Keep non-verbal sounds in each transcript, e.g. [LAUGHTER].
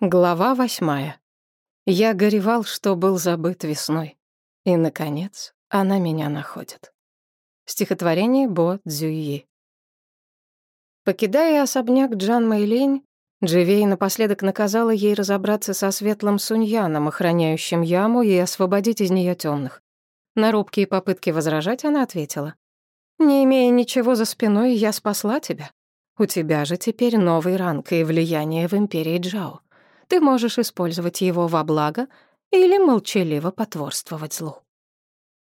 Глава восьмая. Я горевал, что был забыт весной. И, наконец, она меня находит. Стихотворение Бо Цзюйи. Покидая особняк Джан Мэйлинь, Дживей напоследок наказала ей разобраться со светлым суньяном, охраняющим яму, и освободить из нее темных. На робкие попытки возражать она ответила. «Не имея ничего за спиной, я спасла тебя. У тебя же теперь новый ранг и влияние в империи Джао ты можешь использовать его во благо или молчаливо потворствовать злу».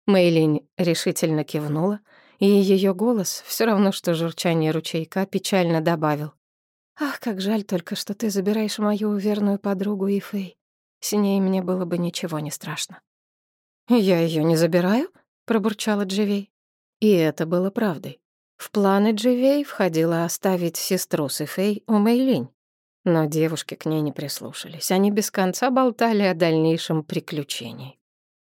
Мэйлинь решительно кивнула, и ее голос, все равно что журчание ручейка, печально добавил. «Ах, как жаль только, что ты забираешь мою верную подругу Ифэй. С ней мне было бы ничего не страшно». «Я ее не забираю?» — пробурчала Дживей. И это было правдой. В планы Дживей входило оставить сестру с Ифэй у Мэйлинь. Но девушки к ней не прислушались. Они без конца болтали о дальнейшем приключении.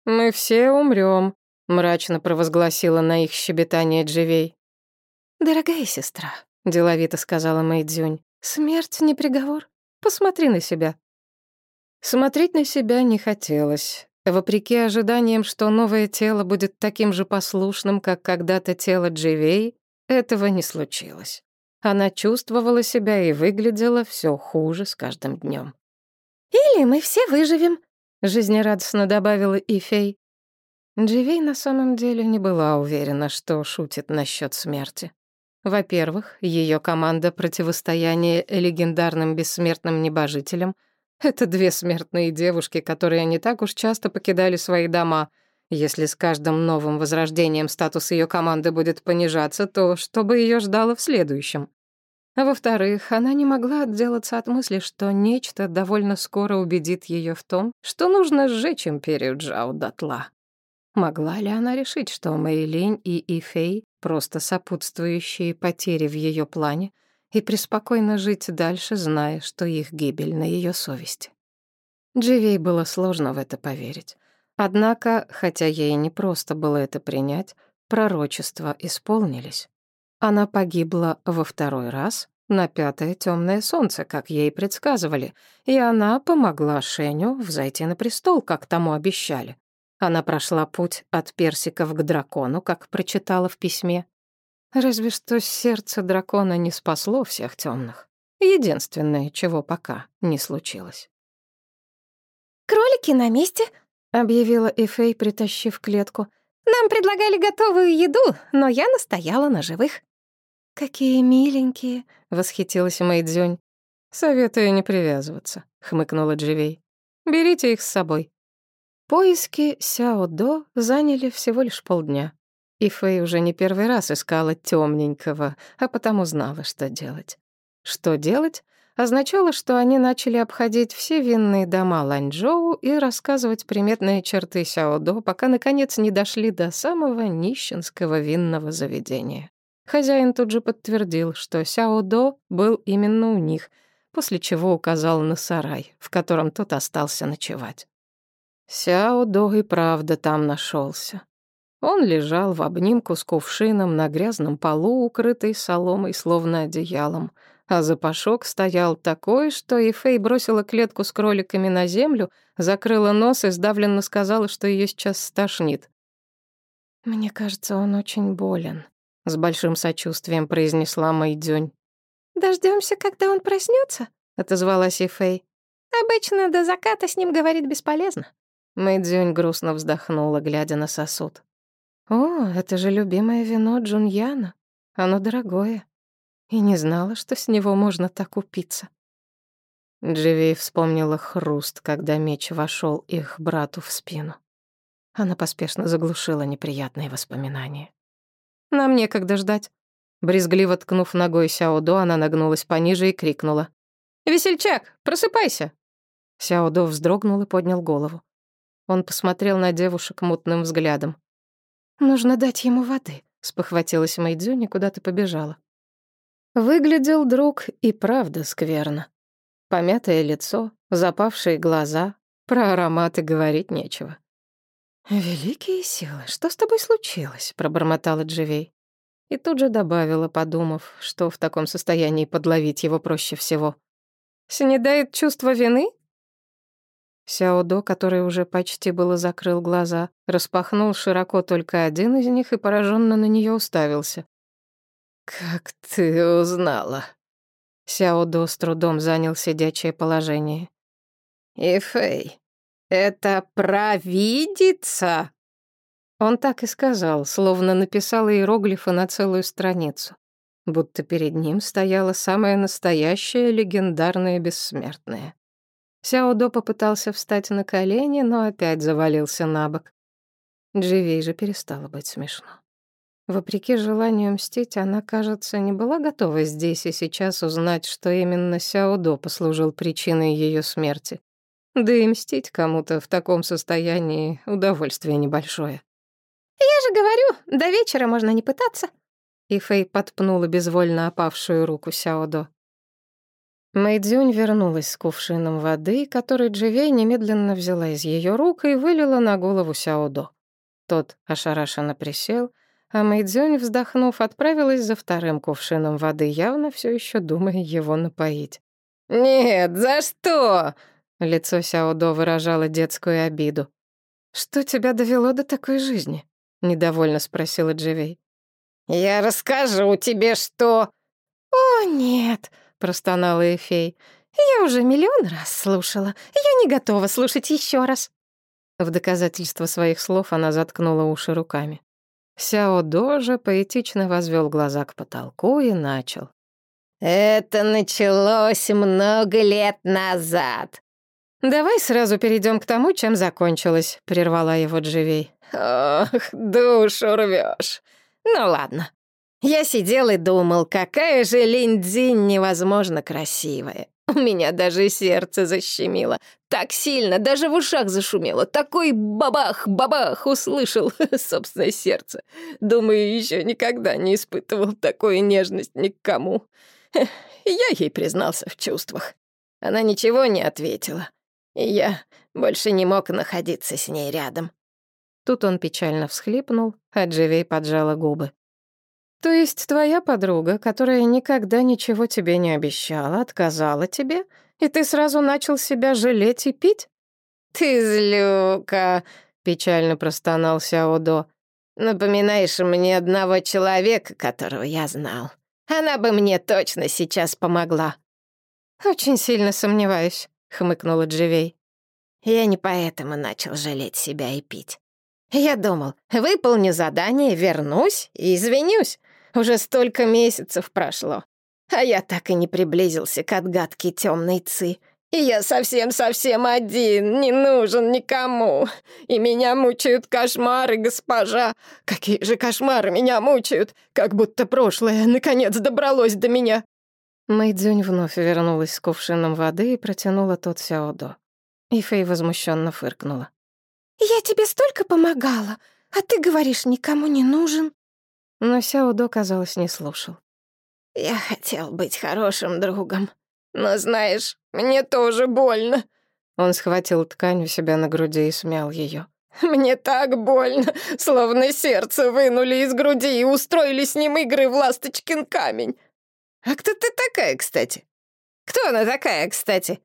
«Мы все умрем», — мрачно провозгласила на их щебетание Дживей. «Дорогая сестра», — деловито сказала Мэйдзюнь, — «смерть не приговор. Посмотри на себя». Смотреть на себя не хотелось. Вопреки ожиданиям, что новое тело будет таким же послушным, как когда-то тело Дживей, этого не случилось. Она чувствовала себя и выглядела все хуже с каждым днем. «Или мы все выживем», — жизнерадостно добавила Ифей. Дживей на самом деле не была уверена, что шутит насчет смерти. Во-первых, ее команда противостояния легендарным бессмертным небожителям — это две смертные девушки, которые не так уж часто покидали свои дома. Если с каждым новым возрождением статус ее команды будет понижаться, то что бы ее ждало в следующем? А во-вторых, она не могла отделаться от мысли, что нечто довольно скоро убедит ее в том, что нужно сжечь империю Джао дотла. Могла ли она решить, что Мэйлинь и Ифей — просто сопутствующие потери в ее плане, и преспокойно жить дальше, зная, что их гибель на ее совести? Дживей было сложно в это поверить. Однако, хотя ей не просто было это принять, пророчества исполнились. Она погибла во второй раз на пятое темное солнце, как ей предсказывали, и она помогла Шеню взойти на престол, как тому обещали. Она прошла путь от персиков к дракону, как прочитала в письме. Разве что сердце дракона не спасло всех темных. Единственное, чего пока не случилось. «Кролики на месте», — объявила Эфей, притащив клетку. «Нам предлагали готовую еду, но я настояла на живых». «Какие миленькие!» — восхитилась Мэйдзюнь. «Советую не привязываться», — хмыкнула Дживей. «Берите их с собой». Поиски Сяо-До заняли всего лишь полдня. И Фэй уже не первый раз искала темненького, а потому знала, что делать. Что делать означало, что они начали обходить все винные дома Ланчжоу и рассказывать приметные черты Сяо-До, пока, наконец, не дошли до самого нищенского винного заведения. Хозяин тут же подтвердил, что Сяо До был именно у них, после чего указал на сарай, в котором тот остался ночевать. Сяо До и правда там нашелся. Он лежал в обнимку с кувшином на грязном полу, укрытый соломой, словно одеялом, а запашок стоял такой, что Ефей бросила клетку с кроликами на землю, закрыла нос и сдавленно сказала, что ее сейчас стошнит. «Мне кажется, он очень болен», — с большим сочувствием произнесла Мэйдзюнь. Дождемся, когда он проснется, отозвалась Ифэй. «Обычно до заката с ним говорить бесполезно». Мэйдзюнь грустно вздохнула, глядя на сосуд. «О, это же любимое вино Джуньяна. Оно дорогое. И не знала, что с него можно так упиться». Дживи вспомнила хруст, когда меч вошел их брату в спину. Она поспешно заглушила неприятные воспоминания. Нам некогда ждать». Брезгливо ткнув ногой Сяодо, она нагнулась пониже и крикнула. «Весельчак, просыпайся!» Сяодо вздрогнул и поднял голову. Он посмотрел на девушек мутным взглядом. «Нужно дать ему воды», — спохватилась Мэйдзюнь и куда-то побежала. Выглядел друг и правда скверно. Помятое лицо, запавшие глаза, про ароматы говорить нечего. «Великие силы, что с тобой случилось?» — пробормотала Дживей. И тут же добавила, подумав, что в таком состоянии подловить его проще всего. Снедает чувство вины? Сяодо, который уже почти было закрыл глаза, распахнул широко только один из них и пораженно на нее уставился. «Как ты узнала?» Сяодо с трудом занял сидячее положение. «Ифэй, это провидица?» Он так и сказал, словно написал иероглифы на целую страницу, будто перед ним стояла самая настоящая легендарная бессмертная. Сяодо попытался встать на колени, но опять завалился на бок. Дживей же перестало быть смешно. Вопреки желанию мстить, она, кажется, не была готова здесь и сейчас узнать, что именно Сяодо послужил причиной ее смерти. Да и мстить кому-то в таком состоянии — удовольствие небольшое. «Я же говорю, до вечера можно не пытаться». И Фэй подпнула безвольно опавшую руку Сяодо. Мэйдзюнь вернулась с кувшином воды, который Дживей немедленно взяла из ее рук и вылила на голову Сяодо. Тот ошарашенно присел, а Мэйдзюнь, вздохнув, отправилась за вторым кувшином воды, явно все еще думая его напоить. «Нет, за что?» Лицо Сяодо выражало детскую обиду. «Что тебя довело до такой жизни?» — недовольно спросила Дживей. «Я расскажу тебе, что...» «О, нет!» — простонала Эфей. «Я уже миллион раз слушала. Я не готова слушать еще раз». В доказательство своих слов она заткнула уши руками. Сяо Дожа поэтично возвел глаза к потолку и начал. «Это началось много лет назад. «Давай сразу перейдем к тому, чем закончилось», — прервала его Дживей. «Ох, душу рвешь. Ну ладно. Я сидел и думал, какая же Линдзинь невозможно красивая. У меня даже сердце защемило. Так сильно, даже в ушах зашумело. Такой бабах-бабах услышал [LAUGHS] собственное сердце. Думаю, еще никогда не испытывал такую нежность ни к кому. Я ей признался в чувствах. Она ничего не ответила и я больше не мог находиться с ней рядом. Тут он печально всхлипнул, а Дживей поджала губы. «То есть твоя подруга, которая никогда ничего тебе не обещала, отказала тебе, и ты сразу начал себя жалеть и пить?» «Ты злюка», — печально простонал Сяодо. «Напоминаешь мне одного человека, которого я знал. Она бы мне точно сейчас помогла». «Очень сильно сомневаюсь» хмыкнула Дживей. Я не поэтому начал жалеть себя и пить. Я думал, выполню задание, вернусь и извинюсь. Уже столько месяцев прошло. А я так и не приблизился к отгадке темной ци. И я совсем-совсем один, не нужен никому. И меня мучают кошмары, госпожа. Какие же кошмары меня мучают, как будто прошлое наконец добралось до меня. Мэйдзюнь вновь вернулась с кувшином воды и протянула тот Сяодо. И Фэй возмущенно фыркнула. «Я тебе столько помогала, а ты говоришь, никому не нужен». Но Сяодо, казалось, не слушал. «Я хотел быть хорошим другом, но, знаешь, мне тоже больно». Он схватил ткань у себя на груди и смял ее. «Мне так больно, словно сердце вынули из груди и устроили с ним игры в ласточкин камень. «А кто ты такая, кстати? Кто она такая, кстати?»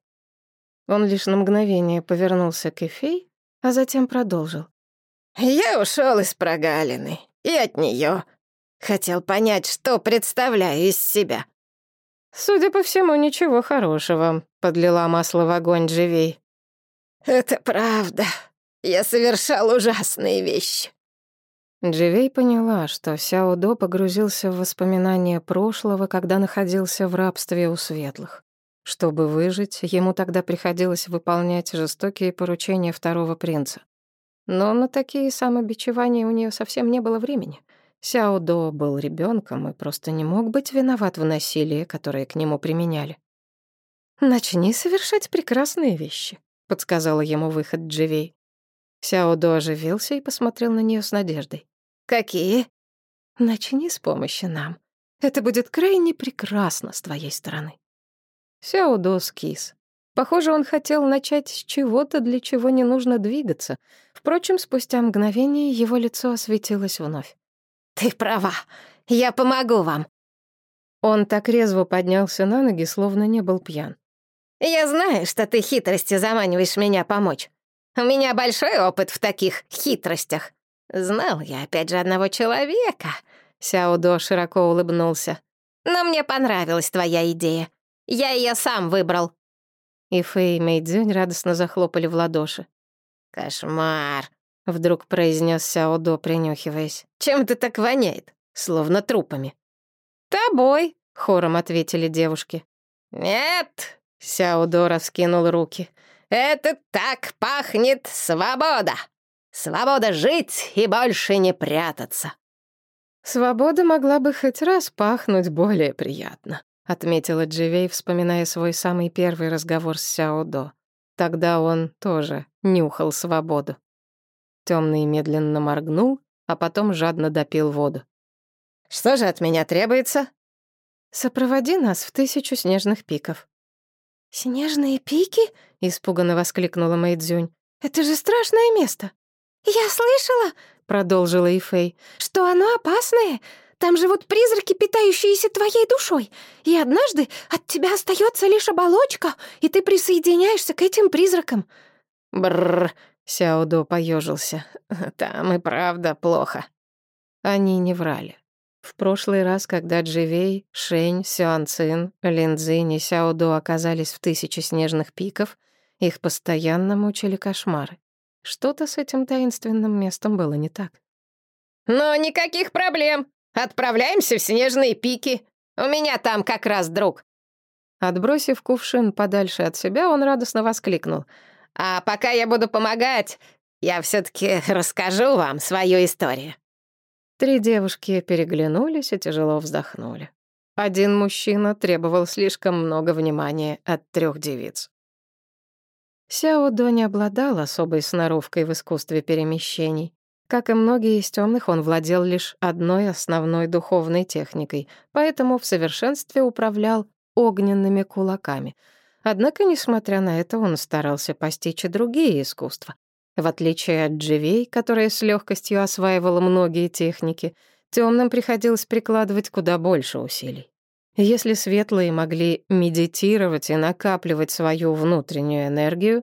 Он лишь на мгновение повернулся к Эфей, а затем продолжил. «Я ушел из прогалины, и от нее. Хотел понять, что представляю из себя». «Судя по всему, ничего хорошего», — подлила масло в огонь Живей. «Это правда. Я совершал ужасные вещи. Дживей поняла, что Сяо До погрузился в воспоминания прошлого, когда находился в рабстве у светлых. Чтобы выжить, ему тогда приходилось выполнять жестокие поручения второго принца. Но на такие самобичевания у нее совсем не было времени. Сяо До был ребенком и просто не мог быть виноват в насилии, которое к нему применяли. «Начни совершать прекрасные вещи», — подсказала ему выход Дживей. Сяо До оживился и посмотрел на нее с надеждой. «Какие?» «Начни с помощи нам. Это будет крайне прекрасно с твоей стороны». Сяо До скис. Похоже, он хотел начать с чего-то, для чего не нужно двигаться. Впрочем, спустя мгновение его лицо осветилось вновь. «Ты права. Я помогу вам». Он так резво поднялся на ноги, словно не был пьян. Я знаю, что ты хитрости заманиваешь меня помочь. У меня большой опыт в таких хитростях. Знал я опять же одного человека». Сяодо широко улыбнулся. «Но мне понравилась твоя идея. Я ее сам выбрал». И Фэй и Мэйдзюнь радостно захлопали в ладоши. «Кошмар!» — вдруг произнес Сяодо, принюхиваясь. «Чем ты так воняет? Словно трупами». «Тобой!» — хором ответили девушки. «Нет!» — Сяодо раскинул руки. «Это так пахнет свобода! Свобода жить и больше не прятаться!» «Свобода могла бы хоть раз пахнуть более приятно», — отметила Дживей, вспоминая свой самый первый разговор с Сяодо. Тогда он тоже нюхал свободу. Темный медленно моргнул, а потом жадно допил воду. «Что же от меня требуется?» «Сопроводи нас в тысячу снежных пиков». «Снежные пики?» — испуганно воскликнула Мэйдзюнь. «Это же страшное место!» «Я слышала», — продолжила Ифей, «что оно опасное. Там живут призраки, питающиеся твоей душой. И однажды от тебя остается лишь оболочка, и ты присоединяешься к этим призракам». Бррр, Сяодо поежился. Там и правда плохо. Они не врали. В прошлый раз, когда Дживей, Шень, Сюанцин, Линдзинь и Сяодо оказались в тысяче снежных пиков, их постоянно мучили кошмары. Что-то с этим таинственным местом было не так. «Но никаких проблем. Отправляемся в снежные пики. У меня там как раз друг». Отбросив кувшин подальше от себя, он радостно воскликнул. «А пока я буду помогать, я все таки расскажу вам свою историю». Три девушки переглянулись и тяжело вздохнули. Один мужчина требовал слишком много внимания от трех девиц. Сяо До не обладал особой сноровкой в искусстве перемещений. Как и многие из темных, он владел лишь одной основной духовной техникой, поэтому в совершенстве управлял огненными кулаками. Однако, несмотря на это, он старался постичь и другие искусства. В отличие от Дживей, которая с легкостью осваивала многие техники, темным приходилось прикладывать куда больше усилий. Если светлые могли медитировать и накапливать свою внутреннюю энергию,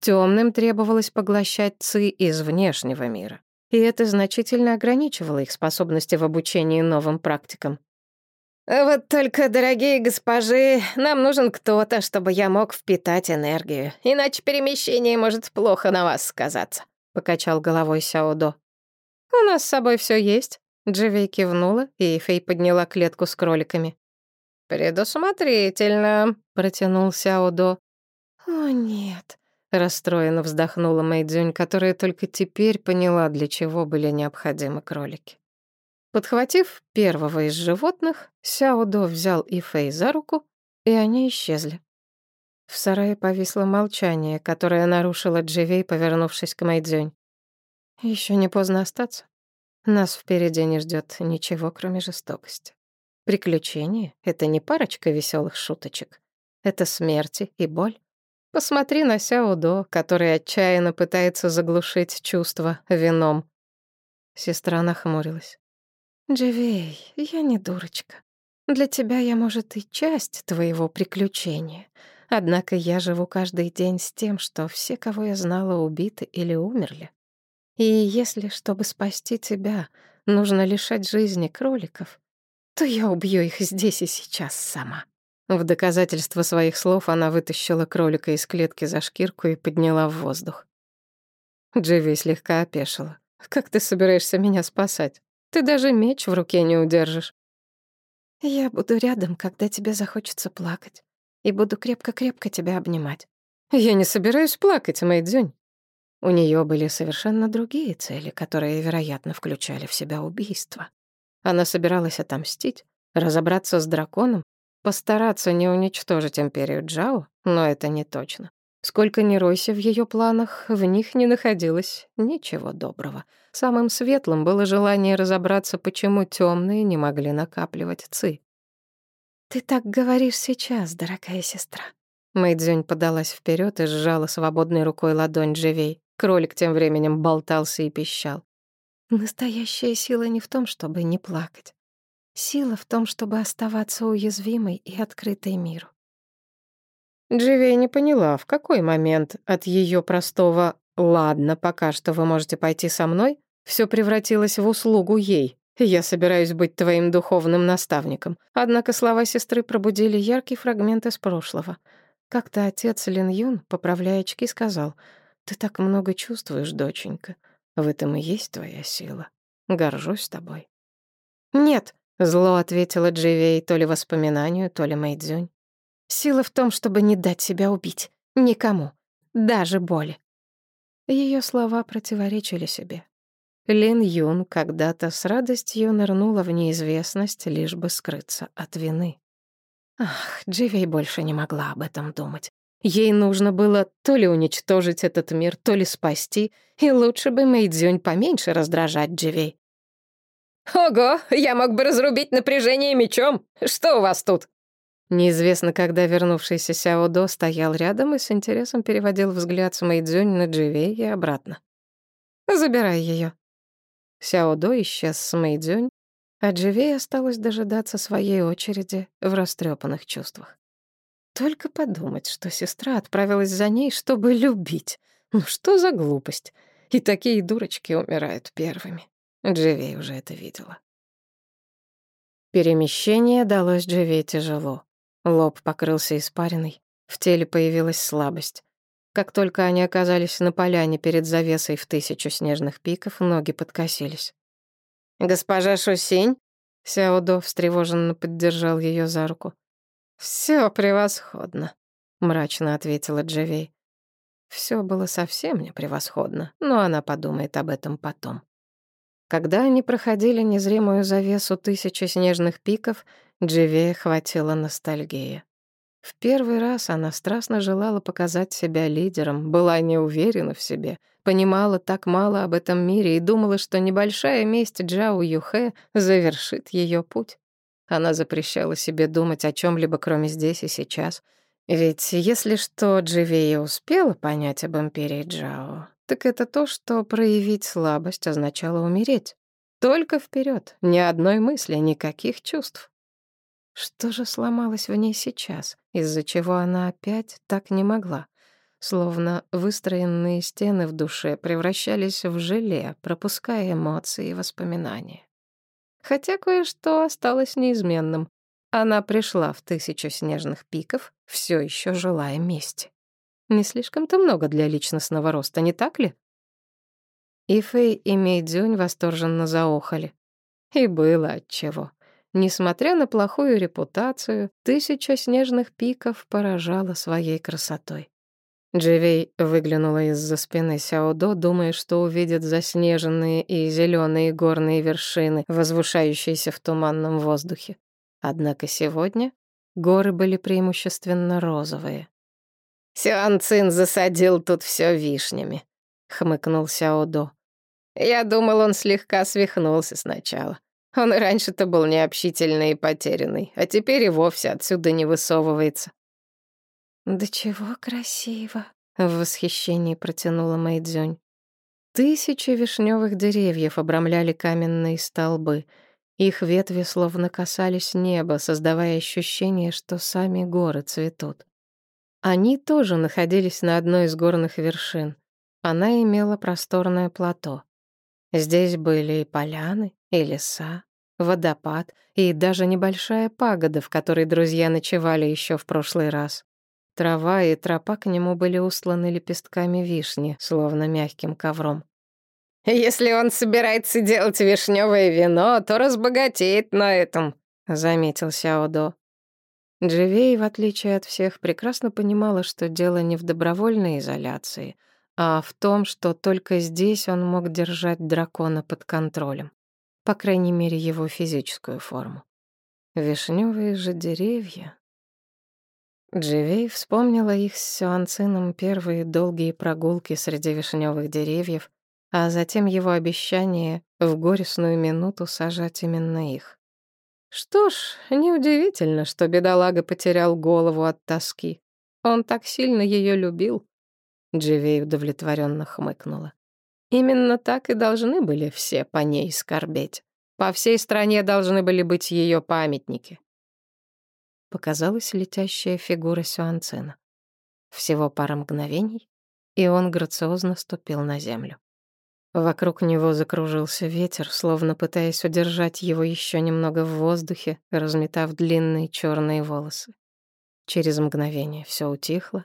темным требовалось поглощать ци из внешнего мира и это значительно ограничивало их способности в обучении новым практикам. «Вот только, дорогие госпожи, нам нужен кто-то, чтобы я мог впитать энергию, иначе перемещение может плохо на вас сказаться», — покачал головой Сяодо. «У нас с собой все есть», — Дживей кивнула, и Фэй подняла клетку с кроликами. «Предусмотрительно», — протянул Сяодо. «О, нет», Расстроенно вздохнула Мэйдзюнь, которая только теперь поняла, для чего были необходимы кролики. Подхватив первого из животных, Сяодо взял Ифэй за руку, и они исчезли. В сарае повисло молчание, которое нарушило Дживей, повернувшись к Мэйдзюнь. Еще не поздно остаться. Нас впереди не ждет ничего, кроме жестокости. Приключения — это не парочка веселых шуточек. Это смерти и боль. Посмотри на Сяодо, который отчаянно пытается заглушить чувства вином. Сестра нахмурилась. «Дживей, я не дурочка. Для тебя я, может, и часть твоего приключения. Однако я живу каждый день с тем, что все, кого я знала, убиты или умерли. И если, чтобы спасти тебя, нужно лишать жизни кроликов, то я убью их здесь и сейчас сама». В доказательство своих слов она вытащила кролика из клетки за шкирку и подняла в воздух. Дживи слегка опешила. «Как ты собираешься меня спасать? Ты даже меч в руке не удержишь». «Я буду рядом, когда тебе захочется плакать, и буду крепко-крепко тебя обнимать». «Я не собираюсь плакать, Мэйдзюнь». У нее были совершенно другие цели, которые, вероятно, включали в себя убийство. Она собиралась отомстить, разобраться с драконом Постараться не уничтожить империю Джао, но это не точно. Сколько ни ройся в ее планах, в них не находилось ничего доброго. Самым светлым было желание разобраться, почему темные не могли накапливать ци. «Ты так говоришь сейчас, дорогая сестра». Мэйдзюнь подалась вперед и сжала свободной рукой ладонь Дживей. Кролик тем временем болтался и пищал. «Настоящая сила не в том, чтобы не плакать. Сила в том, чтобы оставаться уязвимой и открытой миру. Дживей не поняла, в какой момент от ее простого «ладно, пока что вы можете пойти со мной» все превратилось в услугу ей. Я собираюсь быть твоим духовным наставником. Однако слова сестры пробудили яркий фрагмент из прошлого. Как-то отец Лин Юн, поправляя очки, сказал, «Ты так много чувствуешь, доченька. В этом и есть твоя сила. Горжусь тобой». «Нет», — зло ответила Дживей то ли воспоминанию, то ли Мэйдзюнь. Сила в том, чтобы не дать себя убить. Никому. Даже боли. Ее слова противоречили себе. Лин Юн когда-то с радостью нырнула в неизвестность, лишь бы скрыться от вины. Ах, Дживей больше не могла об этом думать. Ей нужно было то ли уничтожить этот мир, то ли спасти, и лучше бы Мэйдзюнь поменьше раздражать Дживей. «Ого, я мог бы разрубить напряжение мечом! Что у вас тут?» Неизвестно, когда вернувшийся Сяо До стоял рядом и с интересом переводил взгляд с Мэйдзюнь на Дживей и обратно. «Забирай ее. Сяо До исчез с Мэйдзюнь, а Дживей осталась дожидаться своей очереди в растрепанных чувствах. Только подумать, что сестра отправилась за ней, чтобы любить. Ну что за глупость? И такие дурочки умирают первыми. Дживей уже это видела. Перемещение далось Дживей тяжело. Лоб покрылся испариной, в теле появилась слабость. Как только они оказались на поляне перед завесой в тысячу снежных пиков, ноги подкосились. «Госпожа Шусинь?» Сяодо встревоженно поддержал ее за руку. Все превосходно», — мрачно ответила Дживей. Все было совсем не превосходно, но она подумает об этом потом. Когда они проходили незримую завесу тысячи снежных пиков, Дживея хватила ностальгия. В первый раз она страстно желала показать себя лидером, была не уверена в себе, понимала так мало об этом мире и думала, что небольшая месть Джао Юхэ завершит ее путь. Она запрещала себе думать о чем либо кроме здесь и сейчас. Ведь если что Дживея успела понять об империи Джао, так это то, что проявить слабость означало умереть. Только вперед, ни одной мысли, никаких чувств. Что же сломалось в ней сейчас, из-за чего она опять так не могла? Словно выстроенные стены в душе превращались в желе, пропуская эмоции и воспоминания. Хотя кое-что осталось неизменным. Она пришла в тысячу снежных пиков, все еще желая мести. Не слишком-то много для личностного роста, не так ли? И Фэй, и Мэйдзюнь восторженно заохали. И было отчего. Несмотря на плохую репутацию, тысяча снежных пиков поражала своей красотой. Дживей выглянула из-за спины Сяодо, думая, что увидит заснеженные и зеленые горные вершины, возвышающиеся в туманном воздухе. Однако сегодня горы были преимущественно розовые. «Сюан Цин засадил тут все вишнями», — хмыкнул Сяодо. «Я думал, он слегка свихнулся сначала. Он раньше-то был необщительный и потерянный, а теперь и вовсе отсюда не высовывается. «Да чего красиво!» — в восхищении протянула Мэйдзюнь. Тысячи вишневых деревьев обрамляли каменные столбы. Их ветви словно касались неба, создавая ощущение, что сами горы цветут. Они тоже находились на одной из горных вершин. Она имела просторное плато. Здесь были и поляны, и леса, водопад, и даже небольшая пагода, в которой друзья ночевали еще в прошлый раз. Трава и тропа к нему были устланы лепестками вишни, словно мягким ковром. «Если он собирается делать вишневое вино, то разбогатеет на этом», — заметил Сяодо. Дживей, в отличие от всех, прекрасно понимала, что дело не в добровольной изоляции, а в том, что только здесь он мог держать дракона под контролем по крайней мере, его физическую форму. Вишневые же деревья. Дживей вспомнила их с Сюанцином первые долгие прогулки среди вишневых деревьев, а затем его обещание в горестную минуту сажать именно их. Что ж, неудивительно, что бедолага потерял голову от тоски. Он так сильно ее любил. Дживей удовлетворенно хмыкнула. Именно так и должны были все по ней скорбеть. По всей стране должны были быть ее памятники. Показалась летящая фигура Сюанцина. Всего пара мгновений, и он грациозно ступил на землю. Вокруг него закружился ветер, словно пытаясь удержать его еще немного в воздухе, разметав длинные черные волосы. Через мгновение все утихло.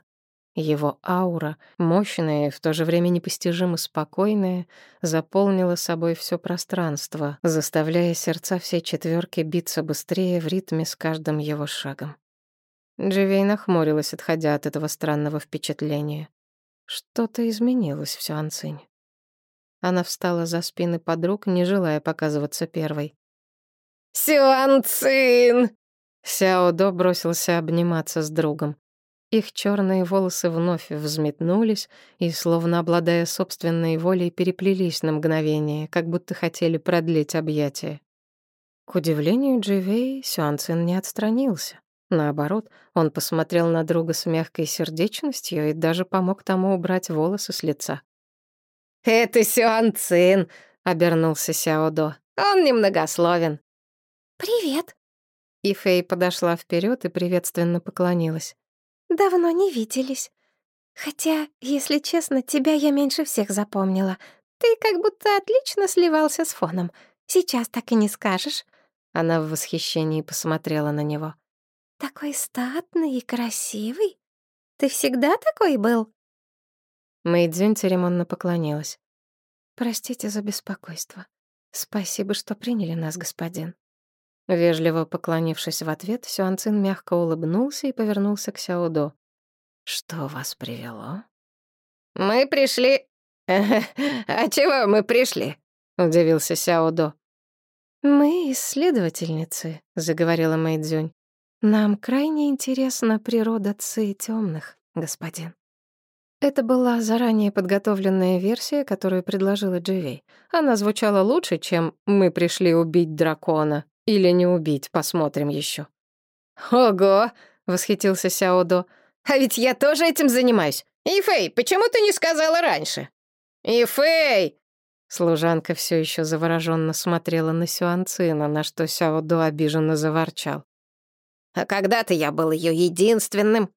Его аура, мощная и в то же время непостижимо спокойная, заполнила собой все пространство, заставляя сердца всей четверки биться быстрее в ритме с каждым его шагом. Дживей нахмурилась, отходя от этого странного впечатления. Что-то изменилось в Сюанцинь. Она встала за спины подруг, не желая показываться первой. «Сюанцин!» Сяо До бросился обниматься с другом. Их черные волосы вновь взметнулись и, словно обладая собственной волей, переплелись на мгновение, как будто хотели продлить объятия. К удивлению Дживей, Сюанцин не отстранился. Наоборот, он посмотрел на друга с мягкой сердечностью и даже помог тому убрать волосы с лица. «Это Сюан Цин», — обернулся Сяодо. «Он немногословен». «Привет». И Фэй подошла вперед и приветственно поклонилась. «Давно не виделись. Хотя, если честно, тебя я меньше всех запомнила. Ты как будто отлично сливался с фоном. Сейчас так и не скажешь». Она в восхищении посмотрела на него. «Такой статный и красивый. Ты всегда такой был?» Мэйдзюнь церемонно поклонилась. «Простите за беспокойство. Спасибо, что приняли нас, господин». Вежливо поклонившись в ответ, Сюанцин мягко улыбнулся и повернулся к Сяодо. «Что вас привело?» «Мы пришли...» [LAUGHS] «А чего мы пришли?» — удивился Сяодо. «Мы исследовательницы», — заговорила Мэйдзюнь. «Нам крайне интересна природа ци темных, господин». Это была заранее подготовленная версия, которую предложила Дживей. Она звучала лучше, чем «мы пришли убить дракона» или «не убить, посмотрим еще. «Ого!» — восхитился Сяодо. «А ведь я тоже этим занимаюсь. Ифэй, почему ты не сказала раньше?» «Ифэй!» Служанка все еще завороженно смотрела на Сюанцина, на что Сяодо обиженно заворчал. «А когда-то я был ее единственным».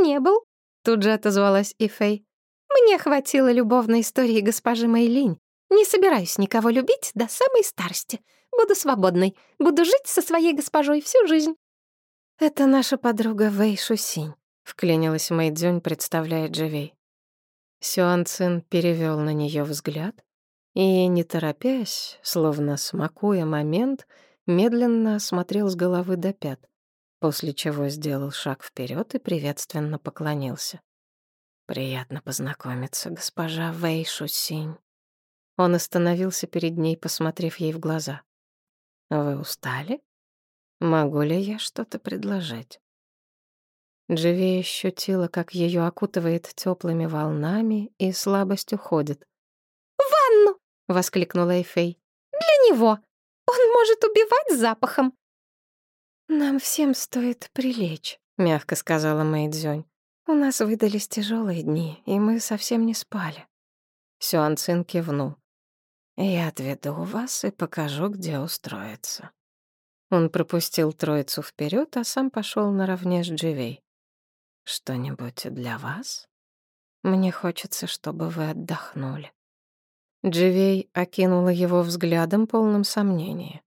«Не был», Тут же отозвалась Ифей. «Мне хватило любовной истории госпожи Мэйлинь. Не собираюсь никого любить до самой старости. Буду свободной. Буду жить со своей госпожой всю жизнь». «Это наша подруга Вэй Шусинь», — вклинилась Мэйдзюнь, представляя Дживей. Сюан Цин перевел на нее взгляд и, не торопясь, словно смакуя момент, медленно осмотрел с головы до пят после чего сделал шаг вперед и приветственно поклонился. «Приятно познакомиться, госпожа Вэй Шусинь». Он остановился перед ней, посмотрев ей в глаза. «Вы устали? Могу ли я что-то предложить?» Дживи ощутила, как ее окутывает теплыми волнами и слабость уходит. «Ванну!» — воскликнула Эйфей. «Для него! Он может убивать запахом!» «Нам всем стоит прилечь», — мягко сказала Мэйдзёнь. «У нас выдались тяжелые дни, и мы совсем не спали». Сюан Цин кивнул. «Я отведу вас и покажу, где устроиться». Он пропустил троицу вперед, а сам пошел наравне с Дживей. «Что-нибудь для вас? Мне хочется, чтобы вы отдохнули». Дживей окинула его взглядом, полным сомнения.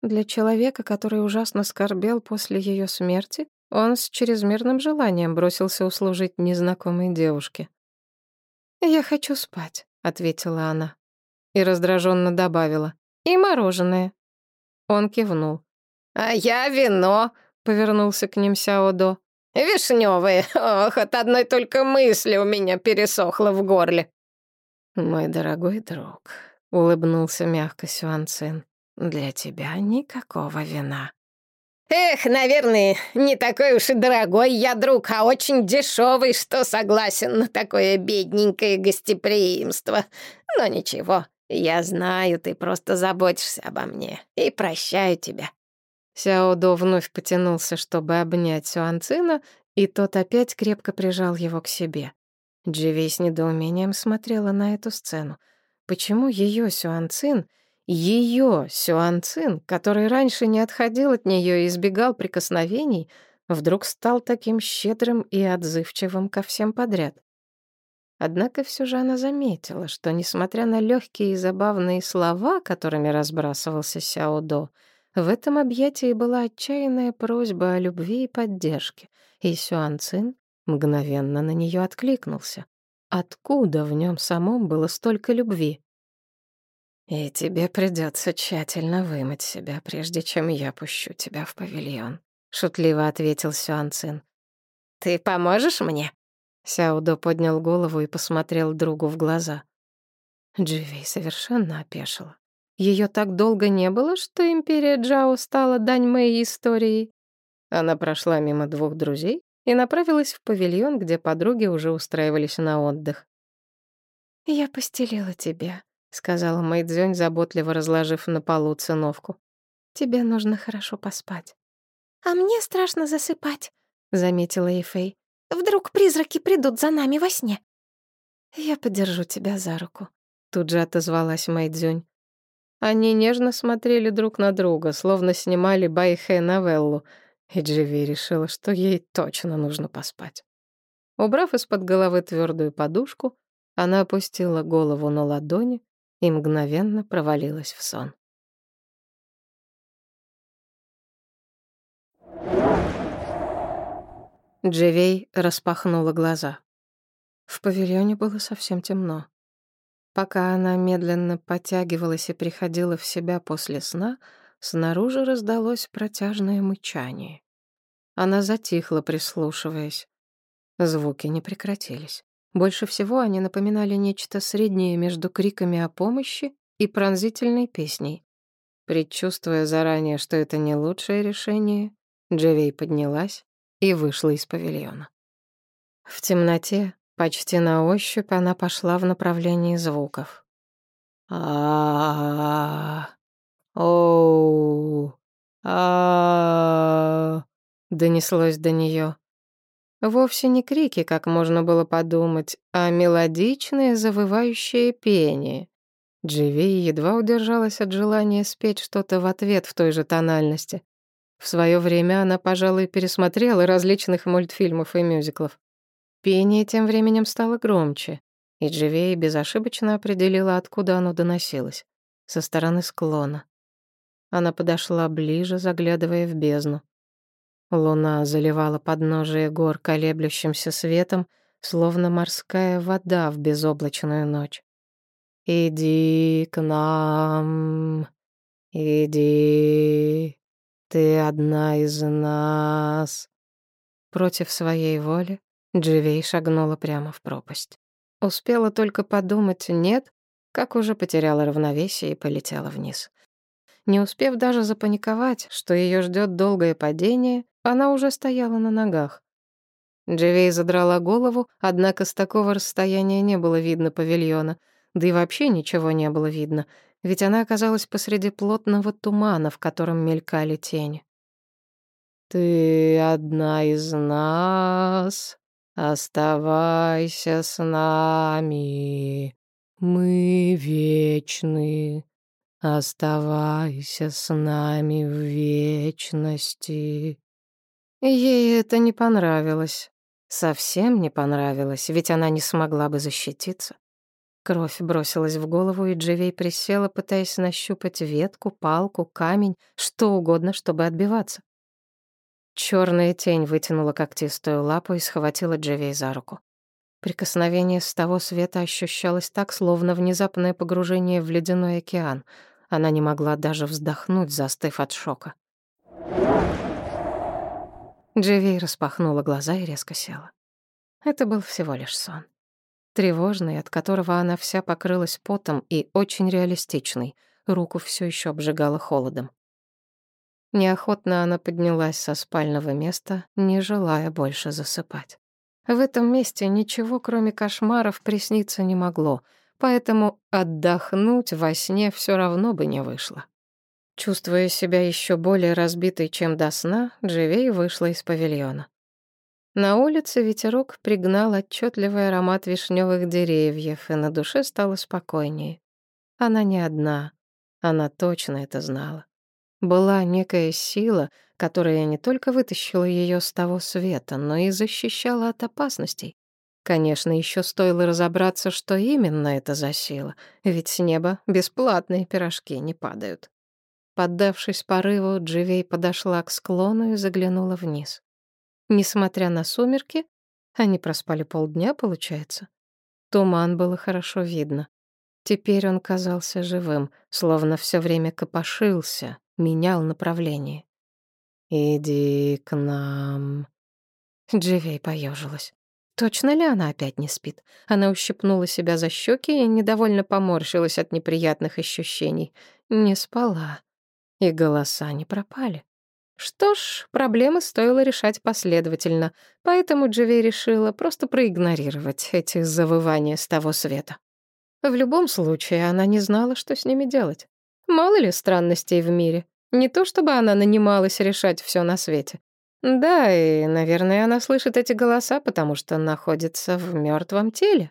Для человека, который ужасно скорбел после ее смерти, он с чрезмерным желанием бросился услужить незнакомой девушке. «Я хочу спать», — ответила она. И раздраженно добавила. «И мороженое». Он кивнул. «А я вино», — повернулся к ним Сяодо. «Вишнёвые. Ох, от одной только мысли у меня пересохло в горле». «Мой дорогой друг», — улыбнулся мягко Сюан. Для тебя никакого вина. Эх, наверное, не такой уж и дорогой я друг, а очень дешевый, что согласен на такое бедненькое гостеприимство. Но ничего, я знаю, ты просто заботишься обо мне и прощаю тебя. Сяодо вновь потянулся, чтобы обнять Сюанцина, и тот опять крепко прижал его к себе. Дживи с недоумением смотрела на эту сцену. Почему ее Сюанцин ее, Сюанцин, который раньше не отходил от нее и избегал прикосновений, вдруг стал таким щедрым и отзывчивым ко всем подряд. Однако все же она заметила, что, несмотря на легкие и забавные слова, которыми разбрасывался Сяодо, в этом объятии была отчаянная просьба о любви и поддержке, и Сюан Цин мгновенно на нее откликнулся. Откуда в нем самом было столько любви? «И тебе придется тщательно вымыть себя, прежде чем я пущу тебя в павильон», — шутливо ответил Сюан Цин. «Ты поможешь мне?» Сяудо поднял голову и посмотрел другу в глаза. Дживей совершенно опешила. Ее так долго не было, что империя Джао стала дань моей истории. Она прошла мимо двух друзей и направилась в павильон, где подруги уже устраивались на отдых. «Я постелила тебя», — сказала Мэйдзёнь, заботливо разложив на полу циновку. «Тебе нужно хорошо поспать». «А мне страшно засыпать», — заметила Эйфэй. Вдруг призраки придут за нами во сне?» «Я подержу тебя за руку», — тут же отозвалась Мэйдзюнь. Они нежно смотрели друг на друга, словно снимали Байхэ новеллу, и Дживи решила, что ей точно нужно поспать. Убрав из-под головы твердую подушку, она опустила голову на ладони и мгновенно провалилась в сон. Дживей распахнула глаза. В павильоне было совсем темно. Пока она медленно потягивалась и приходила в себя после сна, снаружи раздалось протяжное мычание. Она затихла, прислушиваясь. Звуки не прекратились. Больше всего они напоминали нечто среднее между криками о помощи и пронзительной песней. Предчувствуя заранее, что это не лучшее решение, Дживей поднялась и вышла из павильона. В темноте, почти на ощупь, она пошла в направлении звуков. а оу а донеслось до нее. Вовсе не крики, как можно было подумать, а мелодичное завывающее пение. Дживи едва удержалась от желания спеть что-то в ответ в той же тональности. В свое время она, пожалуй, пересмотрела различных мультфильмов и мюзиклов. Пение тем временем стало громче, и Дживей безошибочно определила, откуда оно доносилось. Со стороны склона. Она подошла ближе, заглядывая в бездну. Луна заливала подножие гор колеблющимся светом, словно морская вода в безоблачную ночь. «Иди к нам, иди», ты одна из нас. Против своей воли Дживей шагнула прямо в пропасть. Успела только подумать «нет», как уже потеряла равновесие и полетела вниз. Не успев даже запаниковать, что ее ждет долгое падение, она уже стояла на ногах. Дживей задрала голову, однако с такого расстояния не было видно павильона, да и вообще ничего не было видно — ведь она оказалась посреди плотного тумана, в котором мелькали тени. «Ты одна из нас, оставайся с нами, мы вечны, оставайся с нами в вечности». Ей это не понравилось. Совсем не понравилось, ведь она не смогла бы защититься. Кровь бросилась в голову, и Дживей присела, пытаясь нащупать ветку, палку, камень, что угодно, чтобы отбиваться. Черная тень вытянула когтистую лапу и схватила Дживей за руку. Прикосновение с того света ощущалось так, словно внезапное погружение в ледяной океан. Она не могла даже вздохнуть, застыв от шока. Дживей распахнула глаза и резко села. Это был всего лишь сон тревожный, от которого она вся покрылась потом и очень реалистичный. Руку все еще обжигало холодом. Неохотно она поднялась со спального места, не желая больше засыпать. В этом месте ничего, кроме кошмаров, присниться не могло, поэтому отдохнуть во сне все равно бы не вышло. Чувствуя себя еще более разбитой, чем до сна, Дживей вышла из павильона. На улице ветерок пригнал отчетливый аромат вишневых деревьев, и на душе стало спокойнее. Она не одна, она точно это знала. Была некая сила, которая не только вытащила ее с того света, но и защищала от опасностей. Конечно, еще стоило разобраться, что именно это за сила, ведь с неба бесплатные пирожки не падают. Поддавшись порыву, Дживей подошла к склону и заглянула вниз. Несмотря на сумерки, они проспали полдня, получается. Туман было хорошо видно. Теперь он казался живым, словно все время копошился, менял направление. «Иди к нам». Дживей поежилась. Точно ли она опять не спит? Она ущипнула себя за щеки и недовольно поморщилась от неприятных ощущений. Не спала. И голоса не пропали. Что ж, проблемы стоило решать последовательно, поэтому Дживей решила просто проигнорировать эти завывания с того света. В любом случае, она не знала, что с ними делать. Мало ли странностей в мире. Не то чтобы она нанималась решать все на свете. Да, и, наверное, она слышит эти голоса, потому что находится в мертвом теле.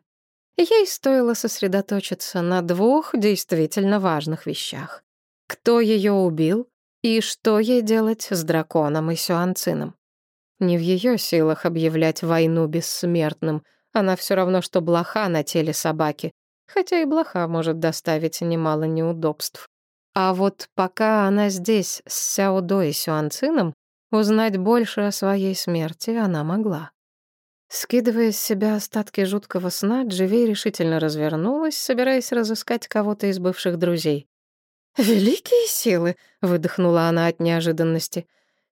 Ей стоило сосредоточиться на двух действительно важных вещах. Кто ее убил и что ей делать с драконом и сюанцином. Не в ее силах объявлять войну бессмертным. Она все равно, что блоха на теле собаки, хотя и блоха может доставить немало неудобств. А вот пока она здесь с Сяодо и Сюанцином, узнать больше о своей смерти она могла. Скидывая с себя остатки жуткого сна, Дживей решительно развернулась, собираясь разыскать кого-то из бывших друзей. «Великие силы!» — выдохнула она от неожиданности.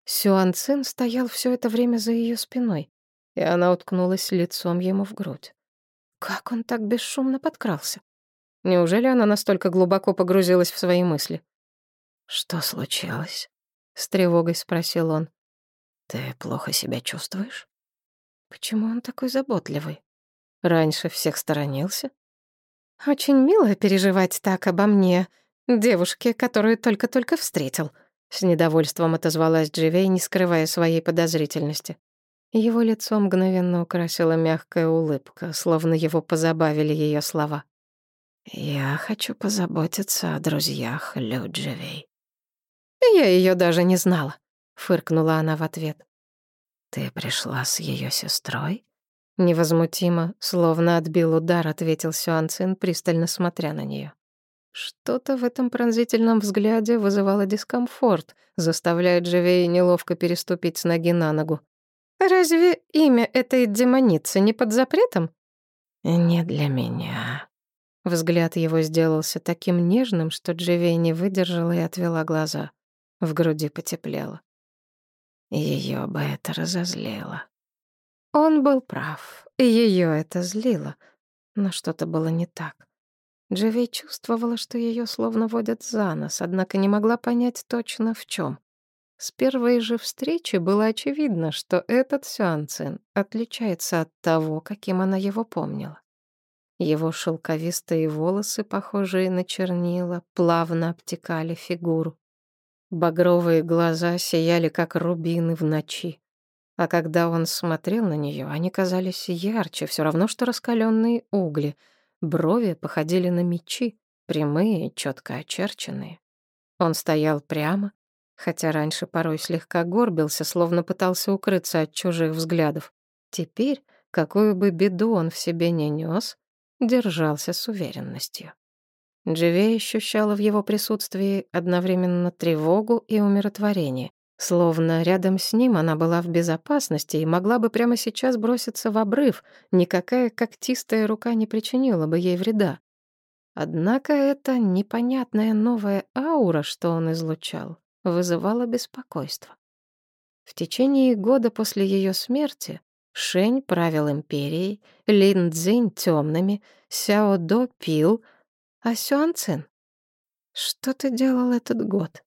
Сюанцин стоял все это время за ее спиной, и она уткнулась лицом ему в грудь. Как он так бесшумно подкрался? Неужели она настолько глубоко погрузилась в свои мысли? «Что случилось?» — с тревогой спросил он. «Ты плохо себя чувствуешь?» «Почему он такой заботливый? Раньше всех сторонился?» «Очень мило переживать так обо мне, девушке, которую только-только встретил», — с недовольством отозвалась Дживей, не скрывая своей подозрительности. Его лицо мгновенно украсила мягкая улыбка, словно его позабавили ее слова. «Я хочу позаботиться о друзьях Люджевей». «Я ее даже не знала», — фыркнула она в ответ. «Ты пришла с ее сестрой?» Невозмутимо, словно отбил удар, ответил Сюанцин, пристально смотря на нее. Что-то в этом пронзительном взгляде вызывало дискомфорт, заставляя Дживей неловко переступить с ноги на ногу. «Разве имя этой демоницы не под запретом?» «Не для меня», Взгляд его сделался таким нежным, что Дживей не выдержала и отвела глаза. В груди потеплело. Ее бы это разозлило. Он был прав, и ее это злило. Но что-то было не так. Дживей чувствовала, что ее словно водят за нос, однако не могла понять точно в чем. С первой же встречи было очевидно, что этот Сюанцин отличается от того, каким она его помнила. Его шелковистые волосы, похожие на чернила, плавно обтекали фигуру. Багровые глаза сияли, как рубины в ночи. А когда он смотрел на нее, они казались ярче, все равно, что раскаленные угли. Брови походили на мечи, прямые, четко очерченные. Он стоял прямо, хотя раньше порой слегка горбился, словно пытался укрыться от чужих взглядов. Теперь, какую бы беду он в себе не нес, держался с уверенностью. Дживей ощущала в его присутствии одновременно тревогу и умиротворение, словно рядом с ним она была в безопасности и могла бы прямо сейчас броситься в обрыв, никакая когтистая рука не причинила бы ей вреда. Однако эта непонятная новая аура, что он излучал, вызывала беспокойство. В течение года после ее смерти Шень правил империей, Лин Цзинь — темными, Сяо До пил, а Сюан Цин? Что ты делал этот год?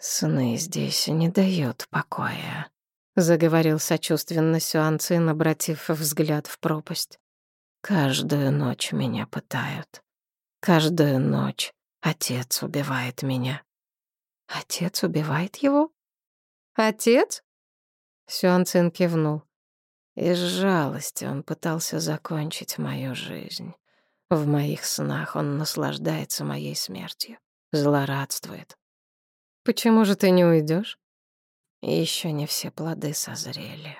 «Сны здесь не дают покоя», — заговорил сочувственно Сюан Цин, обратив взгляд в пропасть. «Каждую ночь меня пытают. Каждую ночь отец убивает меня». «Отец убивает его?» «Отец?» Сюан Цин кивнул. Из жалости он пытался закончить мою жизнь. В моих снах он наслаждается моей смертью, злорадствует. Почему же ты не уйдешь? Еще не все плоды созрели.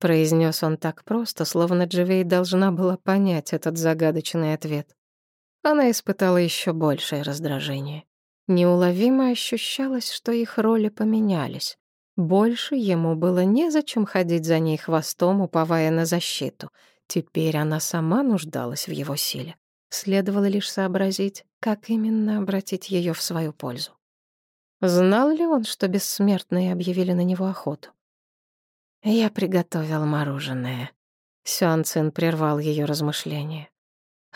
Произнес он так просто, словно Дживей должна была понять этот загадочный ответ. Она испытала еще большее раздражение. Неуловимо ощущалось, что их роли поменялись. Больше ему было незачем ходить за ней хвостом, уповая на защиту. Теперь она сама нуждалась в его силе. Следовало лишь сообразить, как именно обратить ее в свою пользу. Знал ли он, что бессмертные объявили на него охоту? «Я приготовил мороженое». Сюан Цин прервал ее размышления.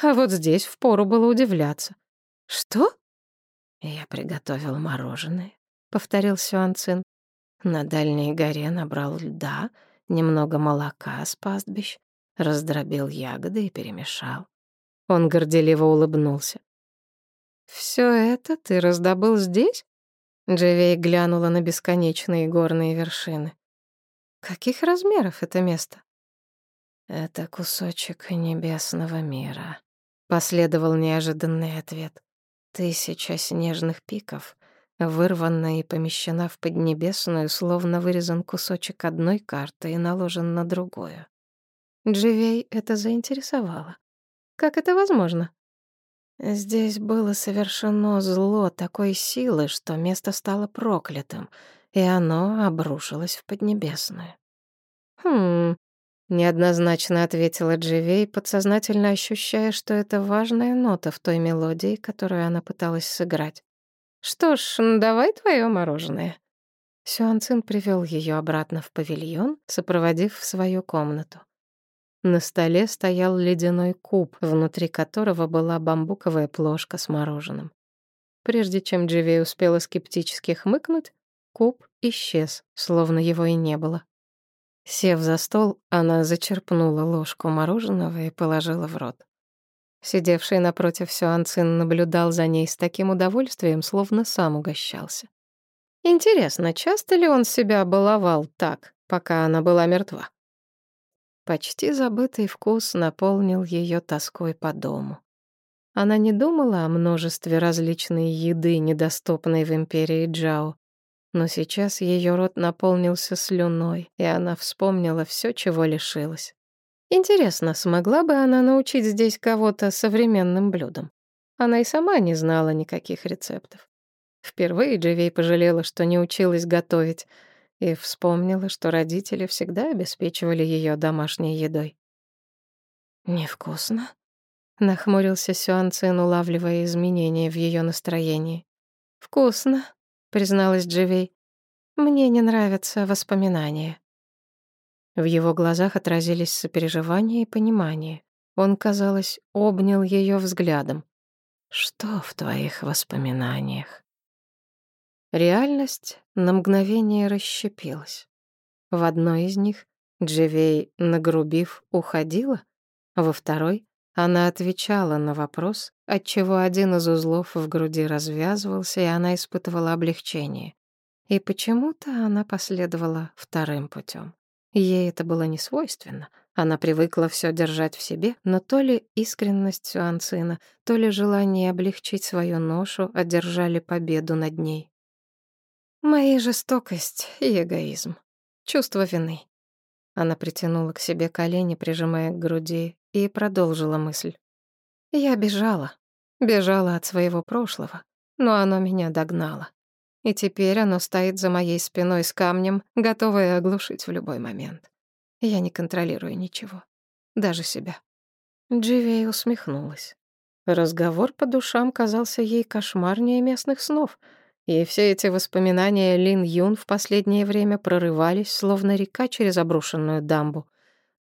А вот здесь впору было удивляться. «Что?» «Я приготовил мороженое», — повторил Сюан Цин. На дальней горе набрал льда, немного молока с пастбищ, раздробил ягоды и перемешал. Он горделиво улыбнулся. «Всё это ты раздобыл здесь?» Дживей глянула на бесконечные горные вершины. «Каких размеров это место?» «Это кусочек небесного мира», — последовал неожиданный ответ. «Тысяча снежных пиков, вырвана и помещена в Поднебесную, словно вырезан кусочек одной карты и наложен на другую. Дживей это заинтересовало. Как это возможно? Здесь было совершено зло такой силы, что место стало проклятым, и оно обрушилось в Поднебесную. «Хм...» — неоднозначно ответила Дживей, подсознательно ощущая, что это важная нота в той мелодии, которую она пыталась сыграть. Что ж, давай твое мороженое. Сюан Цин привел ее обратно в павильон, сопроводив в свою комнату. На столе стоял ледяной куб, внутри которого была бамбуковая плошка с мороженым. Прежде чем Дживей успела скептически хмыкнуть, куб исчез, словно его и не было. Сев за стол, она зачерпнула ложку мороженого и положила в рот. Сидевший напротив Сюанцин наблюдал за ней с таким удовольствием, словно сам угощался. Интересно, часто ли он себя баловал так, пока она была мертва? Почти забытый вкус наполнил ее тоской по дому. Она не думала о множестве различной еды, недоступной в империи Джао, но сейчас ее рот наполнился слюной, и она вспомнила все, чего лишилась. Интересно, смогла бы она научить здесь кого-то современным блюдам? Она и сама не знала никаких рецептов. Впервые Дживей пожалела, что не училась готовить, и вспомнила, что родители всегда обеспечивали ее домашней едой. «Невкусно?» — нахмурился Сюан Цин, улавливая изменения в ее настроении. «Вкусно», — призналась Дживей. «Мне не нравятся воспоминания». В его глазах отразились сопереживание и понимание. Он, казалось, обнял ее взглядом. «Что в твоих воспоминаниях?» Реальность на мгновение расщепилась. В одной из них Дживей, нагрубив, уходила, во второй она отвечала на вопрос, отчего один из узлов в груди развязывался, и она испытывала облегчение. И почему-то она последовала вторым путем. Ей это было не свойственно. Она привыкла все держать в себе, но то ли искренность Сюанцина, то ли желание облегчить свою ношу одержали победу над ней. Моя жестокость и эгоизм. Чувство вины. Она притянула к себе колени, прижимая к груди, и продолжила мысль. Я бежала. Бежала от своего прошлого, но оно меня догнало и теперь оно стоит за моей спиной с камнем, готовое оглушить в любой момент. Я не контролирую ничего, даже себя. Дживей усмехнулась. Разговор по душам казался ей кошмарнее местных снов, и все эти воспоминания Лин Юн в последнее время прорывались, словно река через обрушенную дамбу.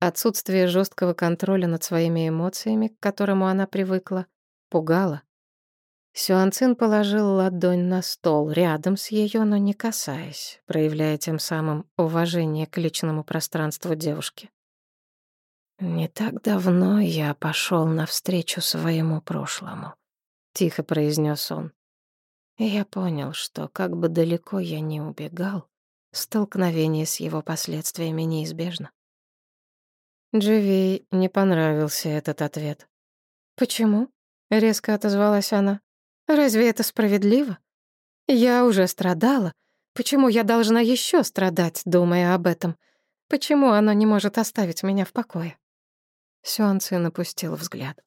Отсутствие жесткого контроля над своими эмоциями, к которому она привыкла, пугало. Сюанцин положил ладонь на стол рядом с ее, но не касаясь, проявляя тем самым уважение к личному пространству девушки. «Не так давно я пошел навстречу своему прошлому», — тихо произнес он. Я понял, что как бы далеко я ни убегал, столкновение с его последствиями неизбежно. Дживей не понравился этот ответ. «Почему?» — резко отозвалась она. Разве это справедливо? Я уже страдала. Почему я должна еще страдать, думая об этом? Почему оно не может оставить меня в покое? Сюан Цин опустил взгляд.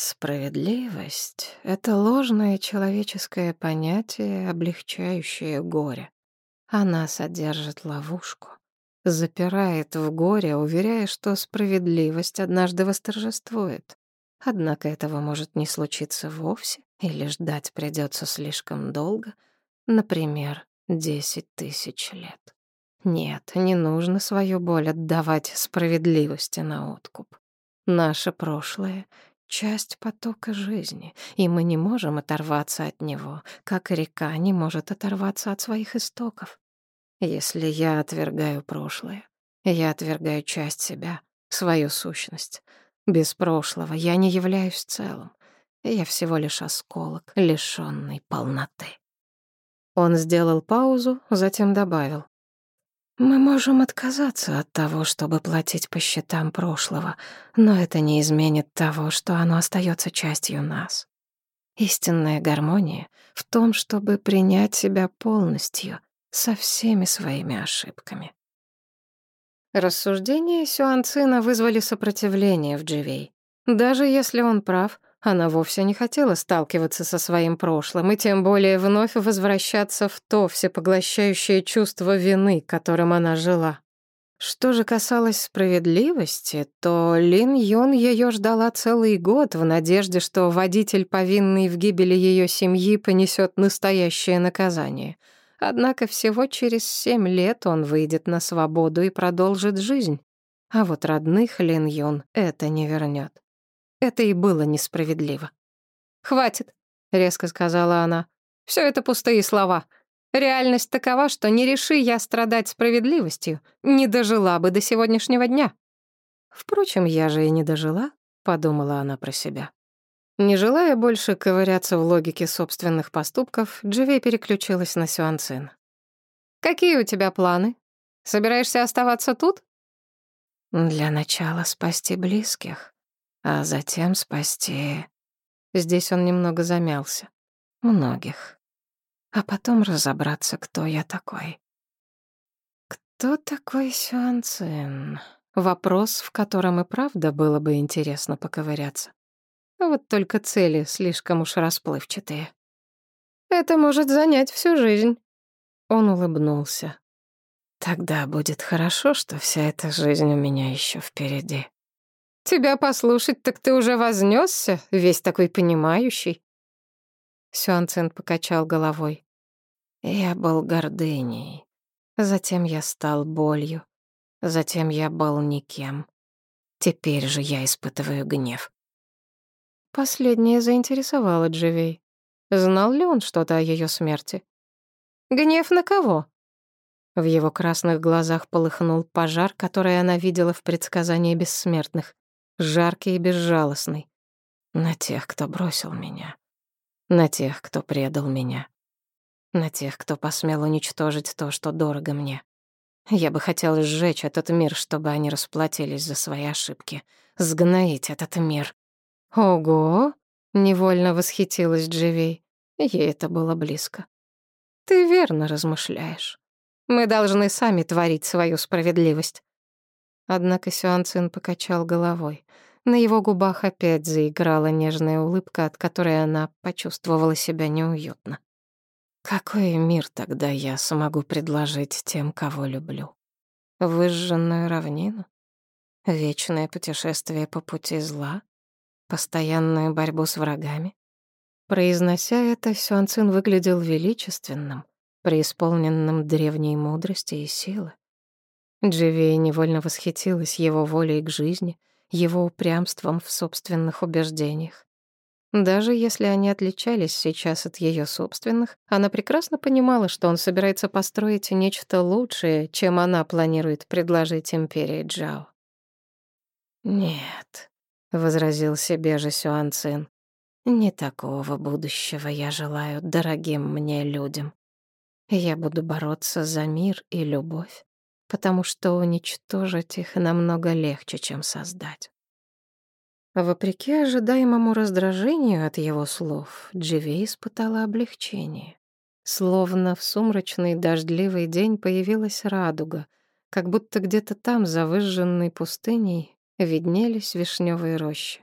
Справедливость — это ложное человеческое понятие, облегчающее горе. Она содержит ловушку, запирает в горе, уверяя, что справедливость однажды восторжествует. Однако этого может не случиться вовсе, или ждать придется слишком долго, например, десять тысяч лет. Нет, не нужно свою боль отдавать справедливости на откуп. Наше прошлое часть потока жизни, и мы не можем оторваться от него, как река не может оторваться от своих истоков. Если я отвергаю прошлое, я отвергаю часть себя, свою сущность. Без прошлого я не являюсь целым. Я всего лишь осколок, лишённый полноты. Он сделал паузу, затем добавил. Мы можем отказаться от того, чтобы платить по счетам прошлого, но это не изменит того, что оно остается частью нас. Истинная гармония в том, чтобы принять себя полностью, со всеми своими ошибками. Рассуждения Сюанцина вызвали сопротивление в Дживей. Даже если он прав, она вовсе не хотела сталкиваться со своим прошлым и тем более вновь возвращаться в то всепоглощающее чувство вины, которым она жила. Что же касалось справедливости, то Лин Юн ее ждала целый год в надежде, что водитель, повинный в гибели ее семьи, понесет настоящее наказание. Однако всего через семь лет он выйдет на свободу и продолжит жизнь. А вот родных Лин Юн это не вернет. Это и было несправедливо. «Хватит», — резко сказала она. Все это пустые слова. Реальность такова, что не реши я страдать справедливостью, не дожила бы до сегодняшнего дня». «Впрочем, я же и не дожила», — подумала она про себя. Не желая больше ковыряться в логике собственных поступков, Дживей переключилась на Сюанцин. «Какие у тебя планы? Собираешься оставаться тут?» «Для начала спасти близких», а затем спасти... Здесь он немного замялся. Многих. А потом разобраться, кто я такой. Кто такой Сюан Цин? Вопрос, в котором и правда было бы интересно поковыряться. Вот только цели слишком уж расплывчатые. Это может занять всю жизнь. Он улыбнулся. Тогда будет хорошо, что вся эта жизнь у меня еще впереди. Тебя послушать, так ты уже вознесся, весь такой понимающий. Сюанцин покачал головой. Я был гордыней. Затем я стал болью. Затем я был никем. Теперь же я испытываю гнев. Последнее заинтересовало Дживей. Знал ли он что-то о ее смерти? Гнев на кого? В его красных глазах полыхнул пожар, который она видела в предсказании бессмертных жаркий и безжалостный. На тех, кто бросил меня. На тех, кто предал меня. На тех, кто посмел уничтожить то, что дорого мне. Я бы хотел сжечь этот мир, чтобы они расплатились за свои ошибки. Сгноить этот мир. Ого! Невольно восхитилась Дживей. Ей это было близко. Ты верно размышляешь. Мы должны сами творить свою справедливость. Однако Сюанцин покачал головой. На его губах опять заиграла нежная улыбка, от которой она почувствовала себя неуютно. Какой мир тогда я смогу предложить тем, кого люблю? Выжженную равнину? Вечное путешествие по пути зла? Постоянную борьбу с врагами? Произнося это, Сюанцин выглядел величественным, преисполненным древней мудрости и силы. Дживей невольно восхитилась его волей к жизни, его упрямством в собственных убеждениях. Даже если они отличались сейчас от ее собственных, она прекрасно понимала, что он собирается построить нечто лучшее, чем она планирует предложить империи Джао. «Нет», — возразил себе же Сюан Цин, — «не такого будущего я желаю дорогим мне людям. Я буду бороться за мир и любовь, потому что уничтожить их намного легче, чем создать. Вопреки ожидаемому раздражению от его слов, Дживи испытала облегчение. Словно в сумрачный дождливый день появилась радуга, как будто где-то там, за выжженной пустыней, виднелись вишневые рощи.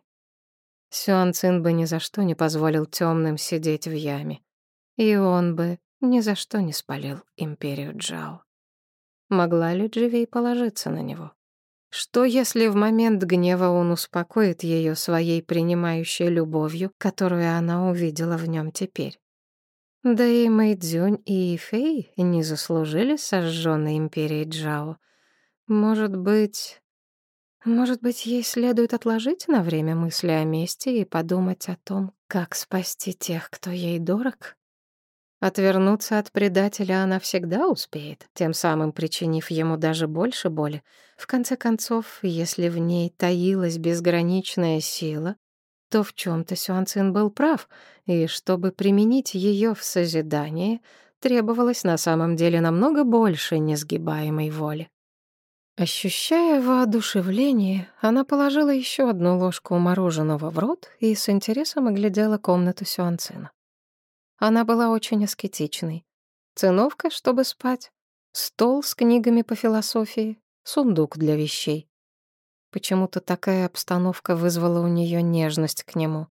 Сюан Цин бы ни за что не позволил темным сидеть в яме. И он бы ни за что не спалил империю Джао. Могла ли Дживей положиться на него? Что, если в момент гнева он успокоит ее своей принимающей любовью, которую она увидела в нем теперь? Да и Мэйдзюнь и Фэй не заслужили сожженной империи Джао. Может быть... Может быть, ей следует отложить на время мысли о мести и подумать о том, как спасти тех, кто ей дорог? Отвернуться от предателя она всегда успеет, тем самым причинив ему даже больше боли. В конце концов, если в ней таилась безграничная сила, то в чем-то Сюанцин был прав, и чтобы применить ее в созидании, требовалось на самом деле намного больше несгибаемой воли. Ощущая воодушевление, она положила еще одну ложку мороженого в рот и с интересом оглядела комнату Сюанцина. Она была очень аскетичной. Циновка, чтобы спать, стол с книгами по философии, сундук для вещей. Почему-то такая обстановка вызвала у нее нежность к нему.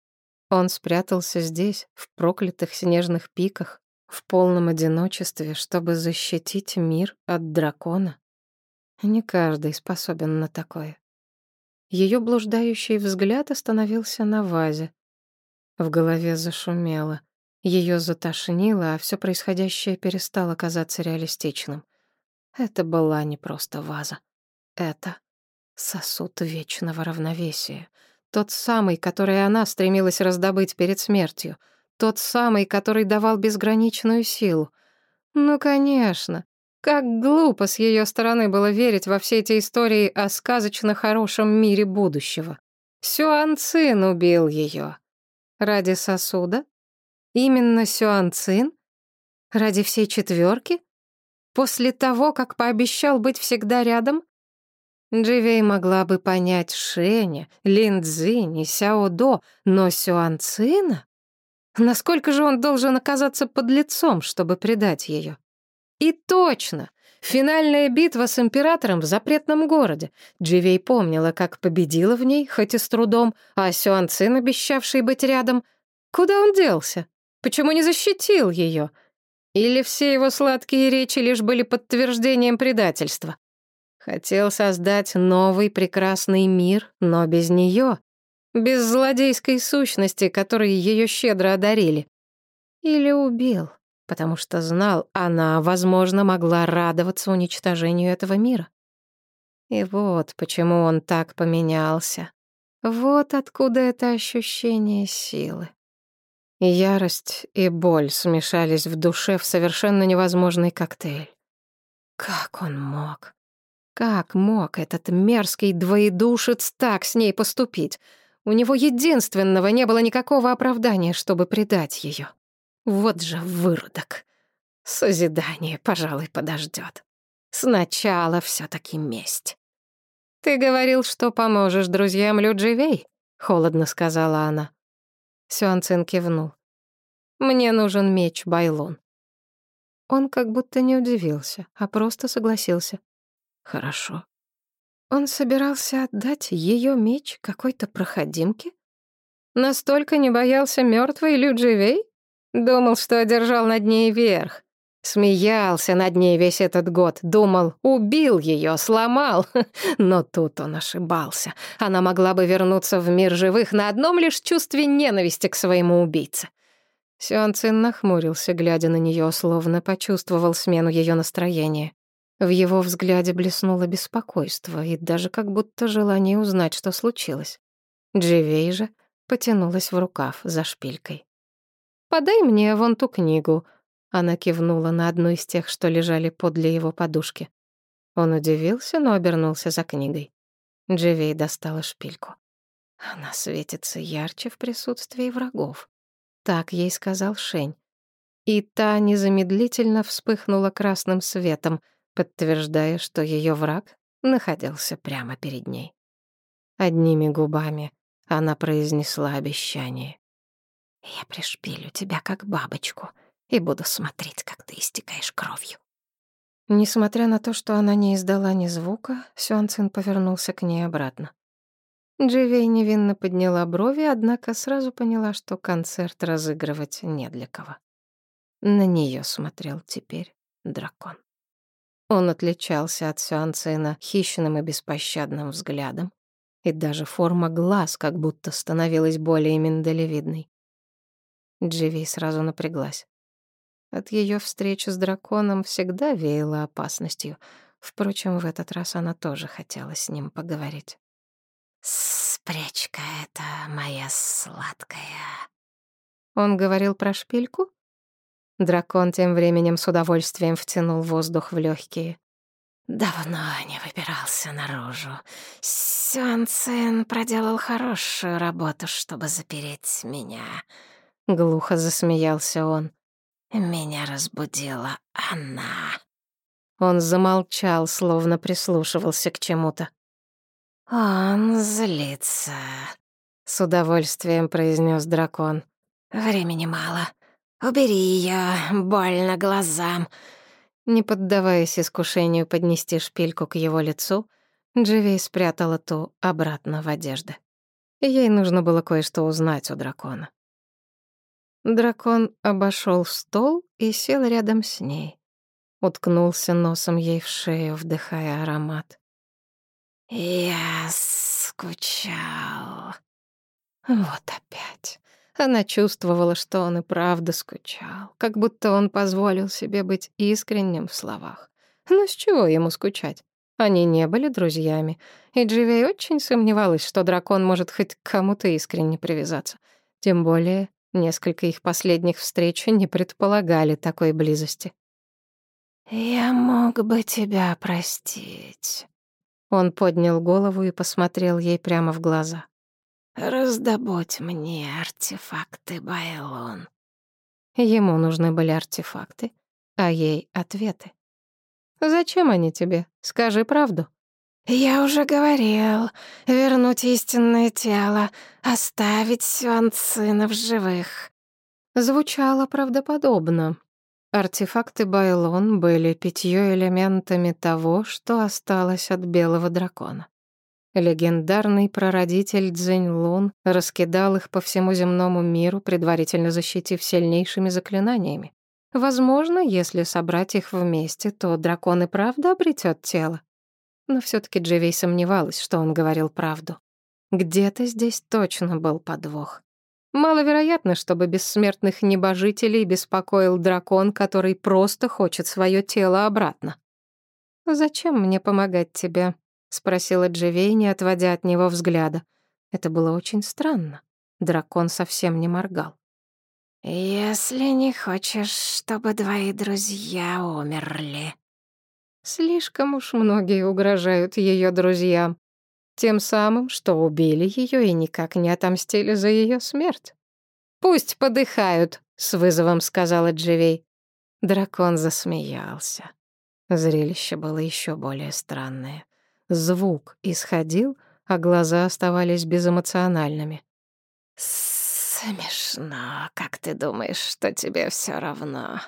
Он спрятался здесь, в проклятых снежных пиках, в полном одиночестве, чтобы защитить мир от дракона. Не каждый способен на такое. Ее блуждающий взгляд остановился на вазе. В голове зашумело. Ее затошнило, а все происходящее перестало казаться реалистичным. Это была не просто ваза. Это сосуд вечного равновесия. Тот самый, который она стремилась раздобыть перед смертью. Тот самый, который давал безграничную силу. Ну, конечно, как глупо с ее стороны было верить во все эти истории о сказочно хорошем мире будущего. Сюан Цин убил ее. Ради сосуда? Именно Сюан Цин? Ради всей четверки? После того, как пообещал быть всегда рядом? Дживей могла бы понять Шеня, Лин Цзинь и Сяо До, но Сюан Цина? Насколько же он должен оказаться под лицом, чтобы предать ее? И точно! Финальная битва с императором в запретном городе. Дживей помнила, как победила в ней, хоть и с трудом, а Сюан Цин, обещавший быть рядом, куда он делся? Почему не защитил ее? Или все его сладкие речи лишь были подтверждением предательства? Хотел создать новый прекрасный мир, но без нее, без злодейской сущности, которой ее щедро одарили. Или убил потому что знал, она, возможно, могла радоваться уничтожению этого мира. И вот почему он так поменялся. Вот откуда это ощущение силы. Ярость и боль смешались в душе в совершенно невозможный коктейль. Как он мог? Как мог этот мерзкий двоедушец так с ней поступить? У него единственного не было никакого оправдания, чтобы предать ее. Вот же выродок. Созидание, пожалуй, подождет. Сначала все таки месть. «Ты говорил, что поможешь друзьям Людживей?» — холодно сказала она. Сюанцин кивнул. «Мне нужен меч Байлун». Он как будто не удивился, а просто согласился. «Хорошо». Он собирался отдать ее меч какой-то проходимке? Настолько не боялся мертвой Людживей? Думал, что одержал над ней верх. Смеялся над ней весь этот год. Думал, убил ее, сломал. [LAUGHS] Но тут он ошибался. Она могла бы вернуться в мир живых на одном лишь чувстве ненависти к своему убийце. Сюан Цин нахмурился, глядя на нее, словно почувствовал смену ее настроения. В его взгляде блеснуло беспокойство и даже как будто желание узнать, что случилось. Дживей же потянулась в рукав за шпилькой. «Подай мне вон ту книгу». Она кивнула на одну из тех, что лежали подле его подушки. Он удивился, но обернулся за книгой. Дживей достала шпильку. Она светится ярче в присутствии врагов. Так ей сказал Шень. И та незамедлительно вспыхнула красным светом, подтверждая, что ее враг находился прямо перед ней. Одними губами она произнесла обещание. Я пришпилю тебя, как бабочку, и буду смотреть, как ты истекаешь кровью». Несмотря на то, что она не издала ни звука, Сюанцин повернулся к ней обратно. Дживей невинно подняла брови, однако сразу поняла, что концерт разыгрывать не для кого. На нее смотрел теперь дракон. Он отличался от Сюанцина хищным и беспощадным взглядом, и даже форма глаз как будто становилась более миндалевидной. Дживи сразу напряглась. От ее встречи с драконом всегда веяло опасностью. Впрочем, в этот раз она тоже хотела с ним поговорить. «Спрячь-ка это, моя сладкая». Он говорил про шпильку? Дракон тем временем с удовольствием втянул воздух в легкие. Давно не выбирался наружу. Сюан проделал хорошую работу, чтобы запереть меня. Глухо засмеялся он. Меня разбудила она. Он замолчал, словно прислушивался к чему-то. «Он злится», — с удовольствием произнес дракон. «Времени мало. Убери ее, больно глазам». Не поддаваясь искушению поднести шпильку к его лицу, Дживей спрятала ту обратно в одежды. Ей нужно было кое-что узнать у дракона. Дракон обошел стол и сел рядом с ней. Уткнулся носом ей в шею, вдыхая аромат. «Я скучал». Вот опять. Она чувствовала, что он и правда скучал, как будто он позволил себе быть искренним в словах. Но с чего ему скучать? Они не были друзьями, и Дживей очень сомневалась, что дракон может хоть к кому-то искренне привязаться. Тем более, несколько их последних встреч не предполагали такой близости. «Я мог бы тебя простить», он поднял голову и посмотрел ей прямо в глаза. «Раздобудь мне артефакты, Байлон». Ему нужны были артефакты, а ей — ответы. «Зачем они тебе? Скажи правду». «Я уже говорил. Вернуть истинное тело, оставить Сюанцина в живых». Звучало правдоподобно, Артефакты Байлон были пятью элементами того, что осталось от белого дракона. Легендарный прародитель Цзэнь Лун раскидал их по всему земному миру, предварительно защитив сильнейшими заклинаниями. Возможно, если собрать их вместе, то дракон и правда обретет тело. Но все таки Дживей сомневалась, что он говорил правду. Где-то здесь точно был подвох. Маловероятно, чтобы бессмертных небожителей беспокоил дракон, который просто хочет свое тело обратно. «Зачем мне помогать тебе?» — спросила Дживей, не отводя от него взгляда. Это было очень странно. Дракон совсем не моргал. «Если не хочешь, чтобы твои друзья умерли». Слишком уж многие угрожают ее друзьям. Тем самым, что убили ее и никак не отомстили за ее смерть. «Пусть подыхают», — с вызовом сказала Дживей. Дракон засмеялся. Зрелище было еще более странное. Звук исходил, а глаза оставались безэмоциональными. «Смешно, как ты думаешь, что тебе все равно?»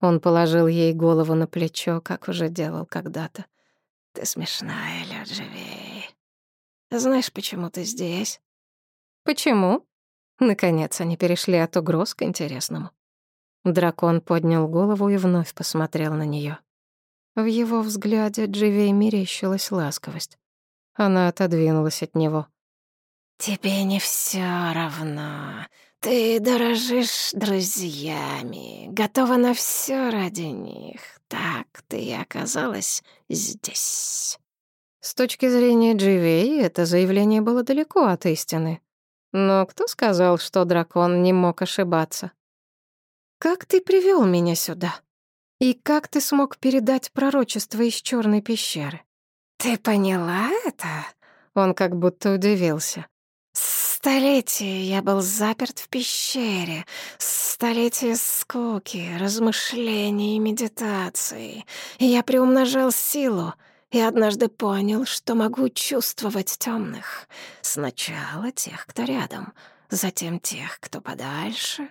Он положил ей голову на плечо, как уже делал когда-то. «Ты смешная, Людживей. Знаешь, почему ты здесь?» «Почему?» Наконец они перешли от угроз к интересному. Дракон поднял голову и вновь посмотрел на нее. В его взгляде Дживей мерещилась ласковость. Она отодвинулась от него. «Тебе не все равно. Ты дорожишь друзьями, готова на все ради них. Так ты и оказалась здесь». С точки зрения Дживей, это заявление было далеко от истины. Но кто сказал, что дракон не мог ошибаться? «Как ты привел меня сюда? И как ты смог передать пророчество из черной пещеры?» «Ты поняла это?» Он как будто удивился. Столетия я был заперт в пещере. Столетия скуки, размышлений и медитации. Я приумножал силу — и однажды понял, что могу чувствовать темных. Сначала тех, кто рядом, затем тех, кто подальше.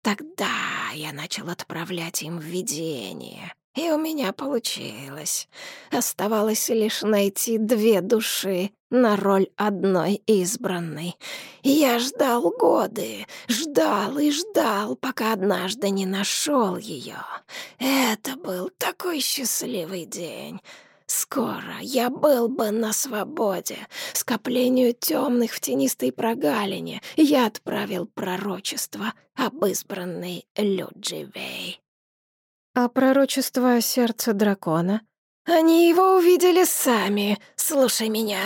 Тогда я начал отправлять им видение. И у меня получилось. Оставалось лишь найти две души на роль одной избранной. я ждал годы, ждал и ждал, пока однажды не нашел ее. Это был такой счастливый день. Скоро я был бы на свободе. Скоплению темных в тенистой прогалине я отправил пророчество об избранной Людживей. А пророчество о сердце дракона? Они его увидели сами. Слушай меня.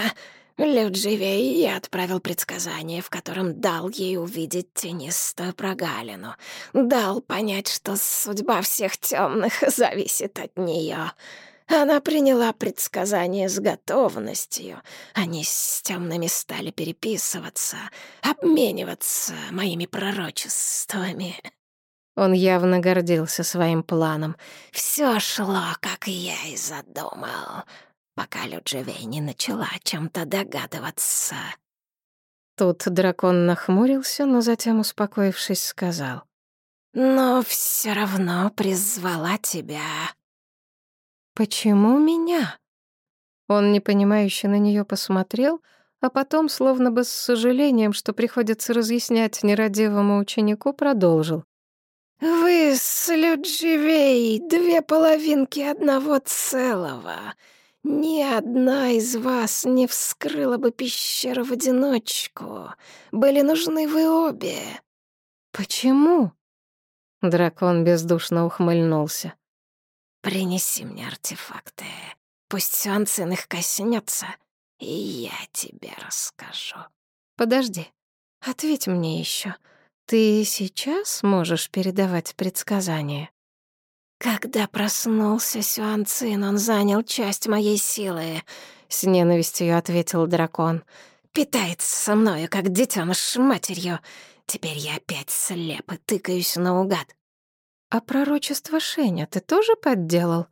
Людживей я отправил предсказание, в котором дал ей увидеть тенистую прогалину. Дал понять, что судьба всех темных [LAUGHS] зависит от нее. Она приняла предсказание с готовностью. Они с темными стали переписываться, обмениваться моими пророчествами. Он явно гордился своим планом. Все шло, как я и задумал, пока Люджевей не начала о чем-то догадываться. Тут дракон нахмурился, но затем, успокоившись, сказал. «Но все равно призвала тебя». «Почему меня?» Он непонимающе на нее посмотрел, а потом, словно бы с сожалением, что приходится разъяснять нерадивому ученику, продолжил. «Вы с Людживей две половинки одного целого. Ни одна из вас не вскрыла бы пещеру в одиночку. Были нужны вы обе». «Почему?» Дракон бездушно ухмыльнулся. «Принеси мне артефакты. Пусть Сюанцин их коснется, и я тебе расскажу». «Подожди, ответь мне еще. Ты сейчас можешь передавать предсказания? Когда проснулся Сюан Цин, он занял часть моей силы, с ненавистью ответил дракон. Питается со мною, как детеныш матерью. Теперь я опять слеп и тыкаюсь наугад. А пророчество Шеня ты тоже подделал?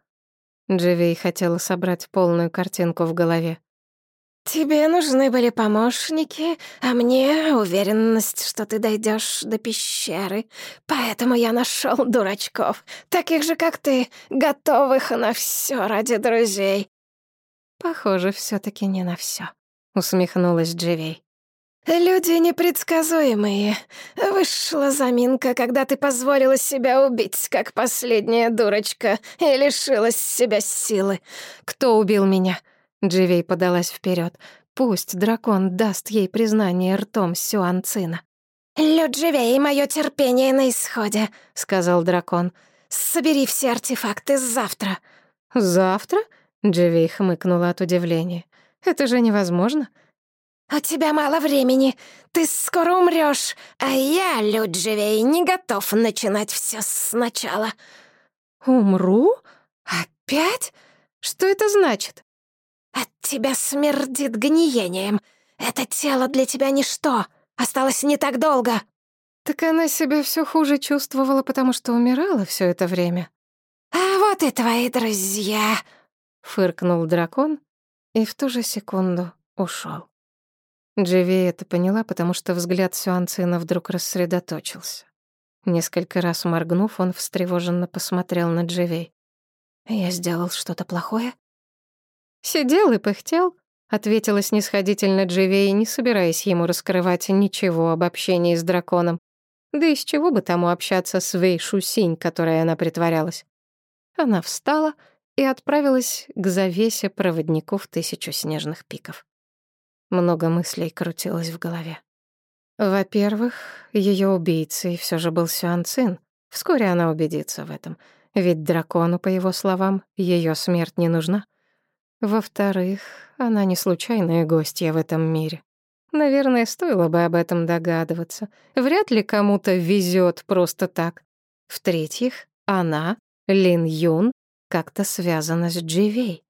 Дживей хотела собрать полную картинку в голове. «Тебе нужны были помощники, а мне уверенность, что ты дойдешь до пещеры. Поэтому я нашел дурачков, таких же, как ты, готовых на все ради друзей». «Похоже, все таки не на все, усмехнулась Дживей. «Люди непредсказуемые. Вышла заминка, когда ты позволила себя убить, как последняя дурочка, и лишилась себя силы. Кто убил меня?» Дживей подалась вперед. Пусть дракон даст ей признание ртом Сюанцина. «Людживей, мое терпение на исходе», — сказал дракон. «Собери все артефакты завтра». «Завтра?» — Дживей хмыкнула от удивления. «Это же невозможно». «У тебя мало времени. Ты скоро умрёшь, а я, Людживей, не готов начинать всё сначала». «Умру? Опять? Что это значит?» «От тебя смердит гниением. Это тело для тебя ничто. Осталось не так долго». Так она себя все хуже чувствовала, потому что умирала все это время. «А вот и твои друзья», — фыркнул дракон и в ту же секунду ушел. Дживи это поняла, потому что взгляд Сюанцина вдруг рассредоточился. Несколько раз моргнув, он встревоженно посмотрел на Дживей. «Я сделал что-то плохое?» «Сидел и пыхтел», — ответила снисходительно Дживей, не собираясь ему раскрывать ничего об общении с драконом. Да из чего бы тому общаться с Вэй Шусинь, которой она притворялась. Она встала и отправилась к завесе проводников тысячу снежных пиков. Много мыслей крутилось в голове. Во-первых, ее убийцей все же был Сюан Цин. Вскоре она убедится в этом. Ведь дракону, по его словам, ее смерть не нужна. Во-вторых, она не случайная гостья в этом мире. Наверное, стоило бы об этом догадываться. Вряд ли кому-то везет просто так. В-третьих, она, Лин Юн, как-то связана с Дживей.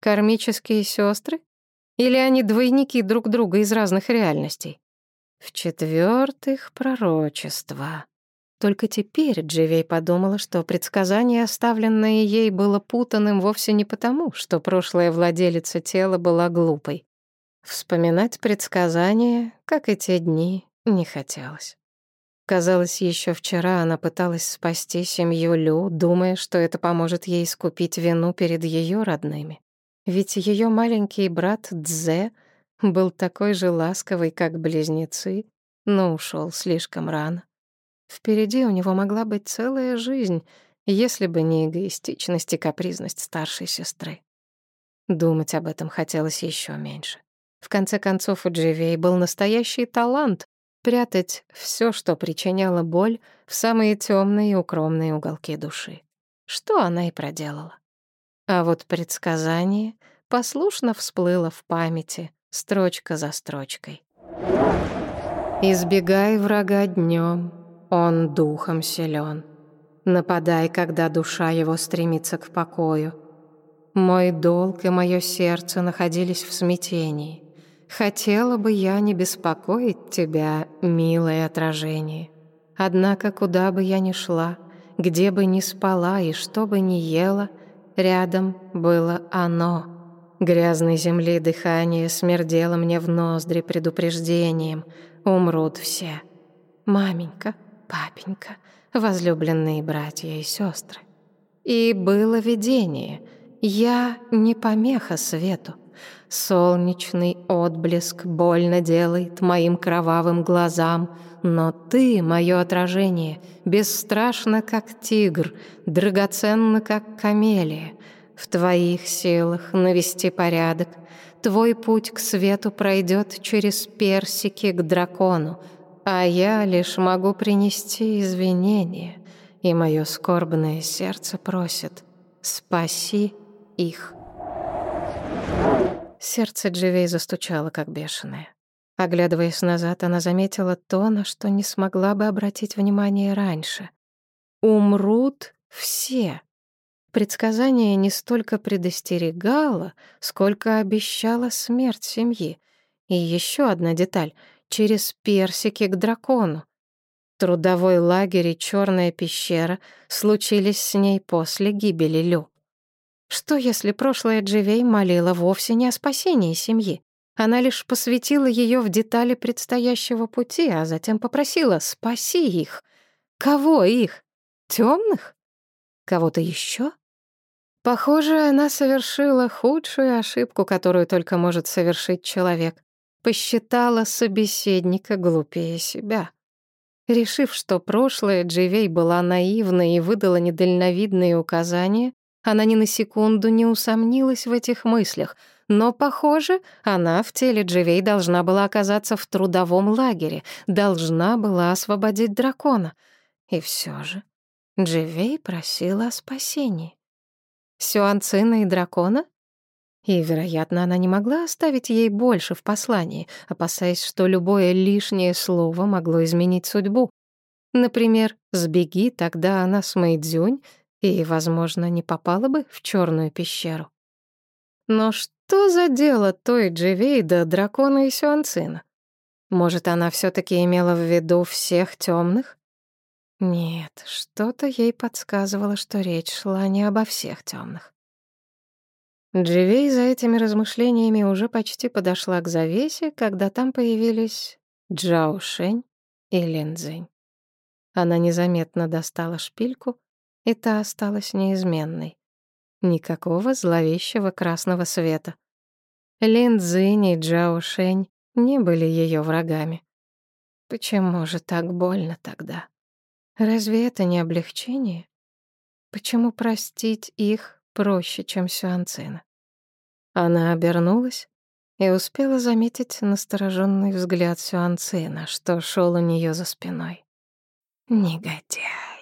Кармические сестры? Или они двойники друг друга из разных реальностей? В-четвертых, пророчество. Только теперь Дживей подумала, что предсказание, оставленное ей, было путанным вовсе не потому, что прошлая владелица тела была глупой. Вспоминать предсказания, как и те дни, не хотелось. Казалось, еще вчера она пыталась спасти семью Лю, думая, что это поможет ей искупить вину перед ее родными. Ведь ее маленький брат Дзе был такой же ласковый, как близнецы, но ушел слишком рано. Впереди у него могла быть целая жизнь, если бы не эгоистичность и капризность старшей сестры. Думать об этом хотелось еще меньше. В конце концов, у Дживей был настоящий талант прятать все, что причиняло боль, в самые темные и укромные уголки души. Что она и проделала. А вот предсказание послушно всплыло в памяти, строчка за строчкой. «Избегай врага днем, он духом силен. Нападай, когда душа его стремится к покою. Мой долг и мое сердце находились в смятении. Хотела бы я не беспокоить тебя, милое отражение. Однако куда бы я ни шла, где бы ни спала и что бы ни ела, рядом было оно. Грязной земли дыхание смердело мне в ноздри предупреждением. Умрут все. Маменька, папенька, возлюбленные братья и сестры. И было видение. Я не помеха свету. Солнечный отблеск больно делает моим кровавым глазам, но ты, мое отражение, бесстрашно, как тигр, драгоценно, как камелия. В твоих силах навести порядок. Твой путь к свету пройдет через персики к дракону, а я лишь могу принести извинения, и мое скорбное сердце просит «Спаси их». Сердце Дживей застучало, как бешеное. Оглядываясь назад, она заметила то, на что не смогла бы обратить внимание раньше. «Умрут все». Предсказание не столько предостерегало, сколько обещало смерть семьи. И еще одна деталь — через персики к дракону. Трудовой лагерь и черная пещера случились с ней после гибели Лю. Что, если прошлая Дживей молила вовсе не о спасении семьи? Она лишь посвятила ее в детали предстоящего пути, а затем попросила «спаси их». Кого их? Темных? Кого-то еще? Похоже, она совершила худшую ошибку, которую только может совершить человек. Посчитала собеседника глупее себя. Решив, что прошлое Дживей была наивна и выдала недальновидные указания, она ни на секунду не усомнилась в этих мыслях, но, похоже, она в теле Дживей должна была оказаться в трудовом лагере, должна была освободить дракона. И все же Дживей просила о спасении. Сюанцина и дракона? И, вероятно, она не могла оставить ей больше в послании, опасаясь, что любое лишнее слово могло изменить судьбу. Например, «Сбеги, тогда она с Мэйдзюнь» и, возможно, не попала бы в черную пещеру. Но что за дело той Дживей дракона и Сюанцина? Может, она все таки имела в виду всех темных? Нет, что-то ей подсказывало, что речь шла не обо всех темных. Дживей за этими размышлениями уже почти подошла к завесе, когда там появились Джао Шень и Лин Цзинь. Она незаметно достала шпильку и та осталась неизменной. Никакого зловещего красного света. Лин Цзинь и Джао Шэнь не были ее врагами. Почему же так больно тогда? Разве это не облегчение? Почему простить их проще, чем Сюанцина? Она обернулась и успела заметить настороженный взгляд Сюанцина, что шел у нее за спиной. Негодяй.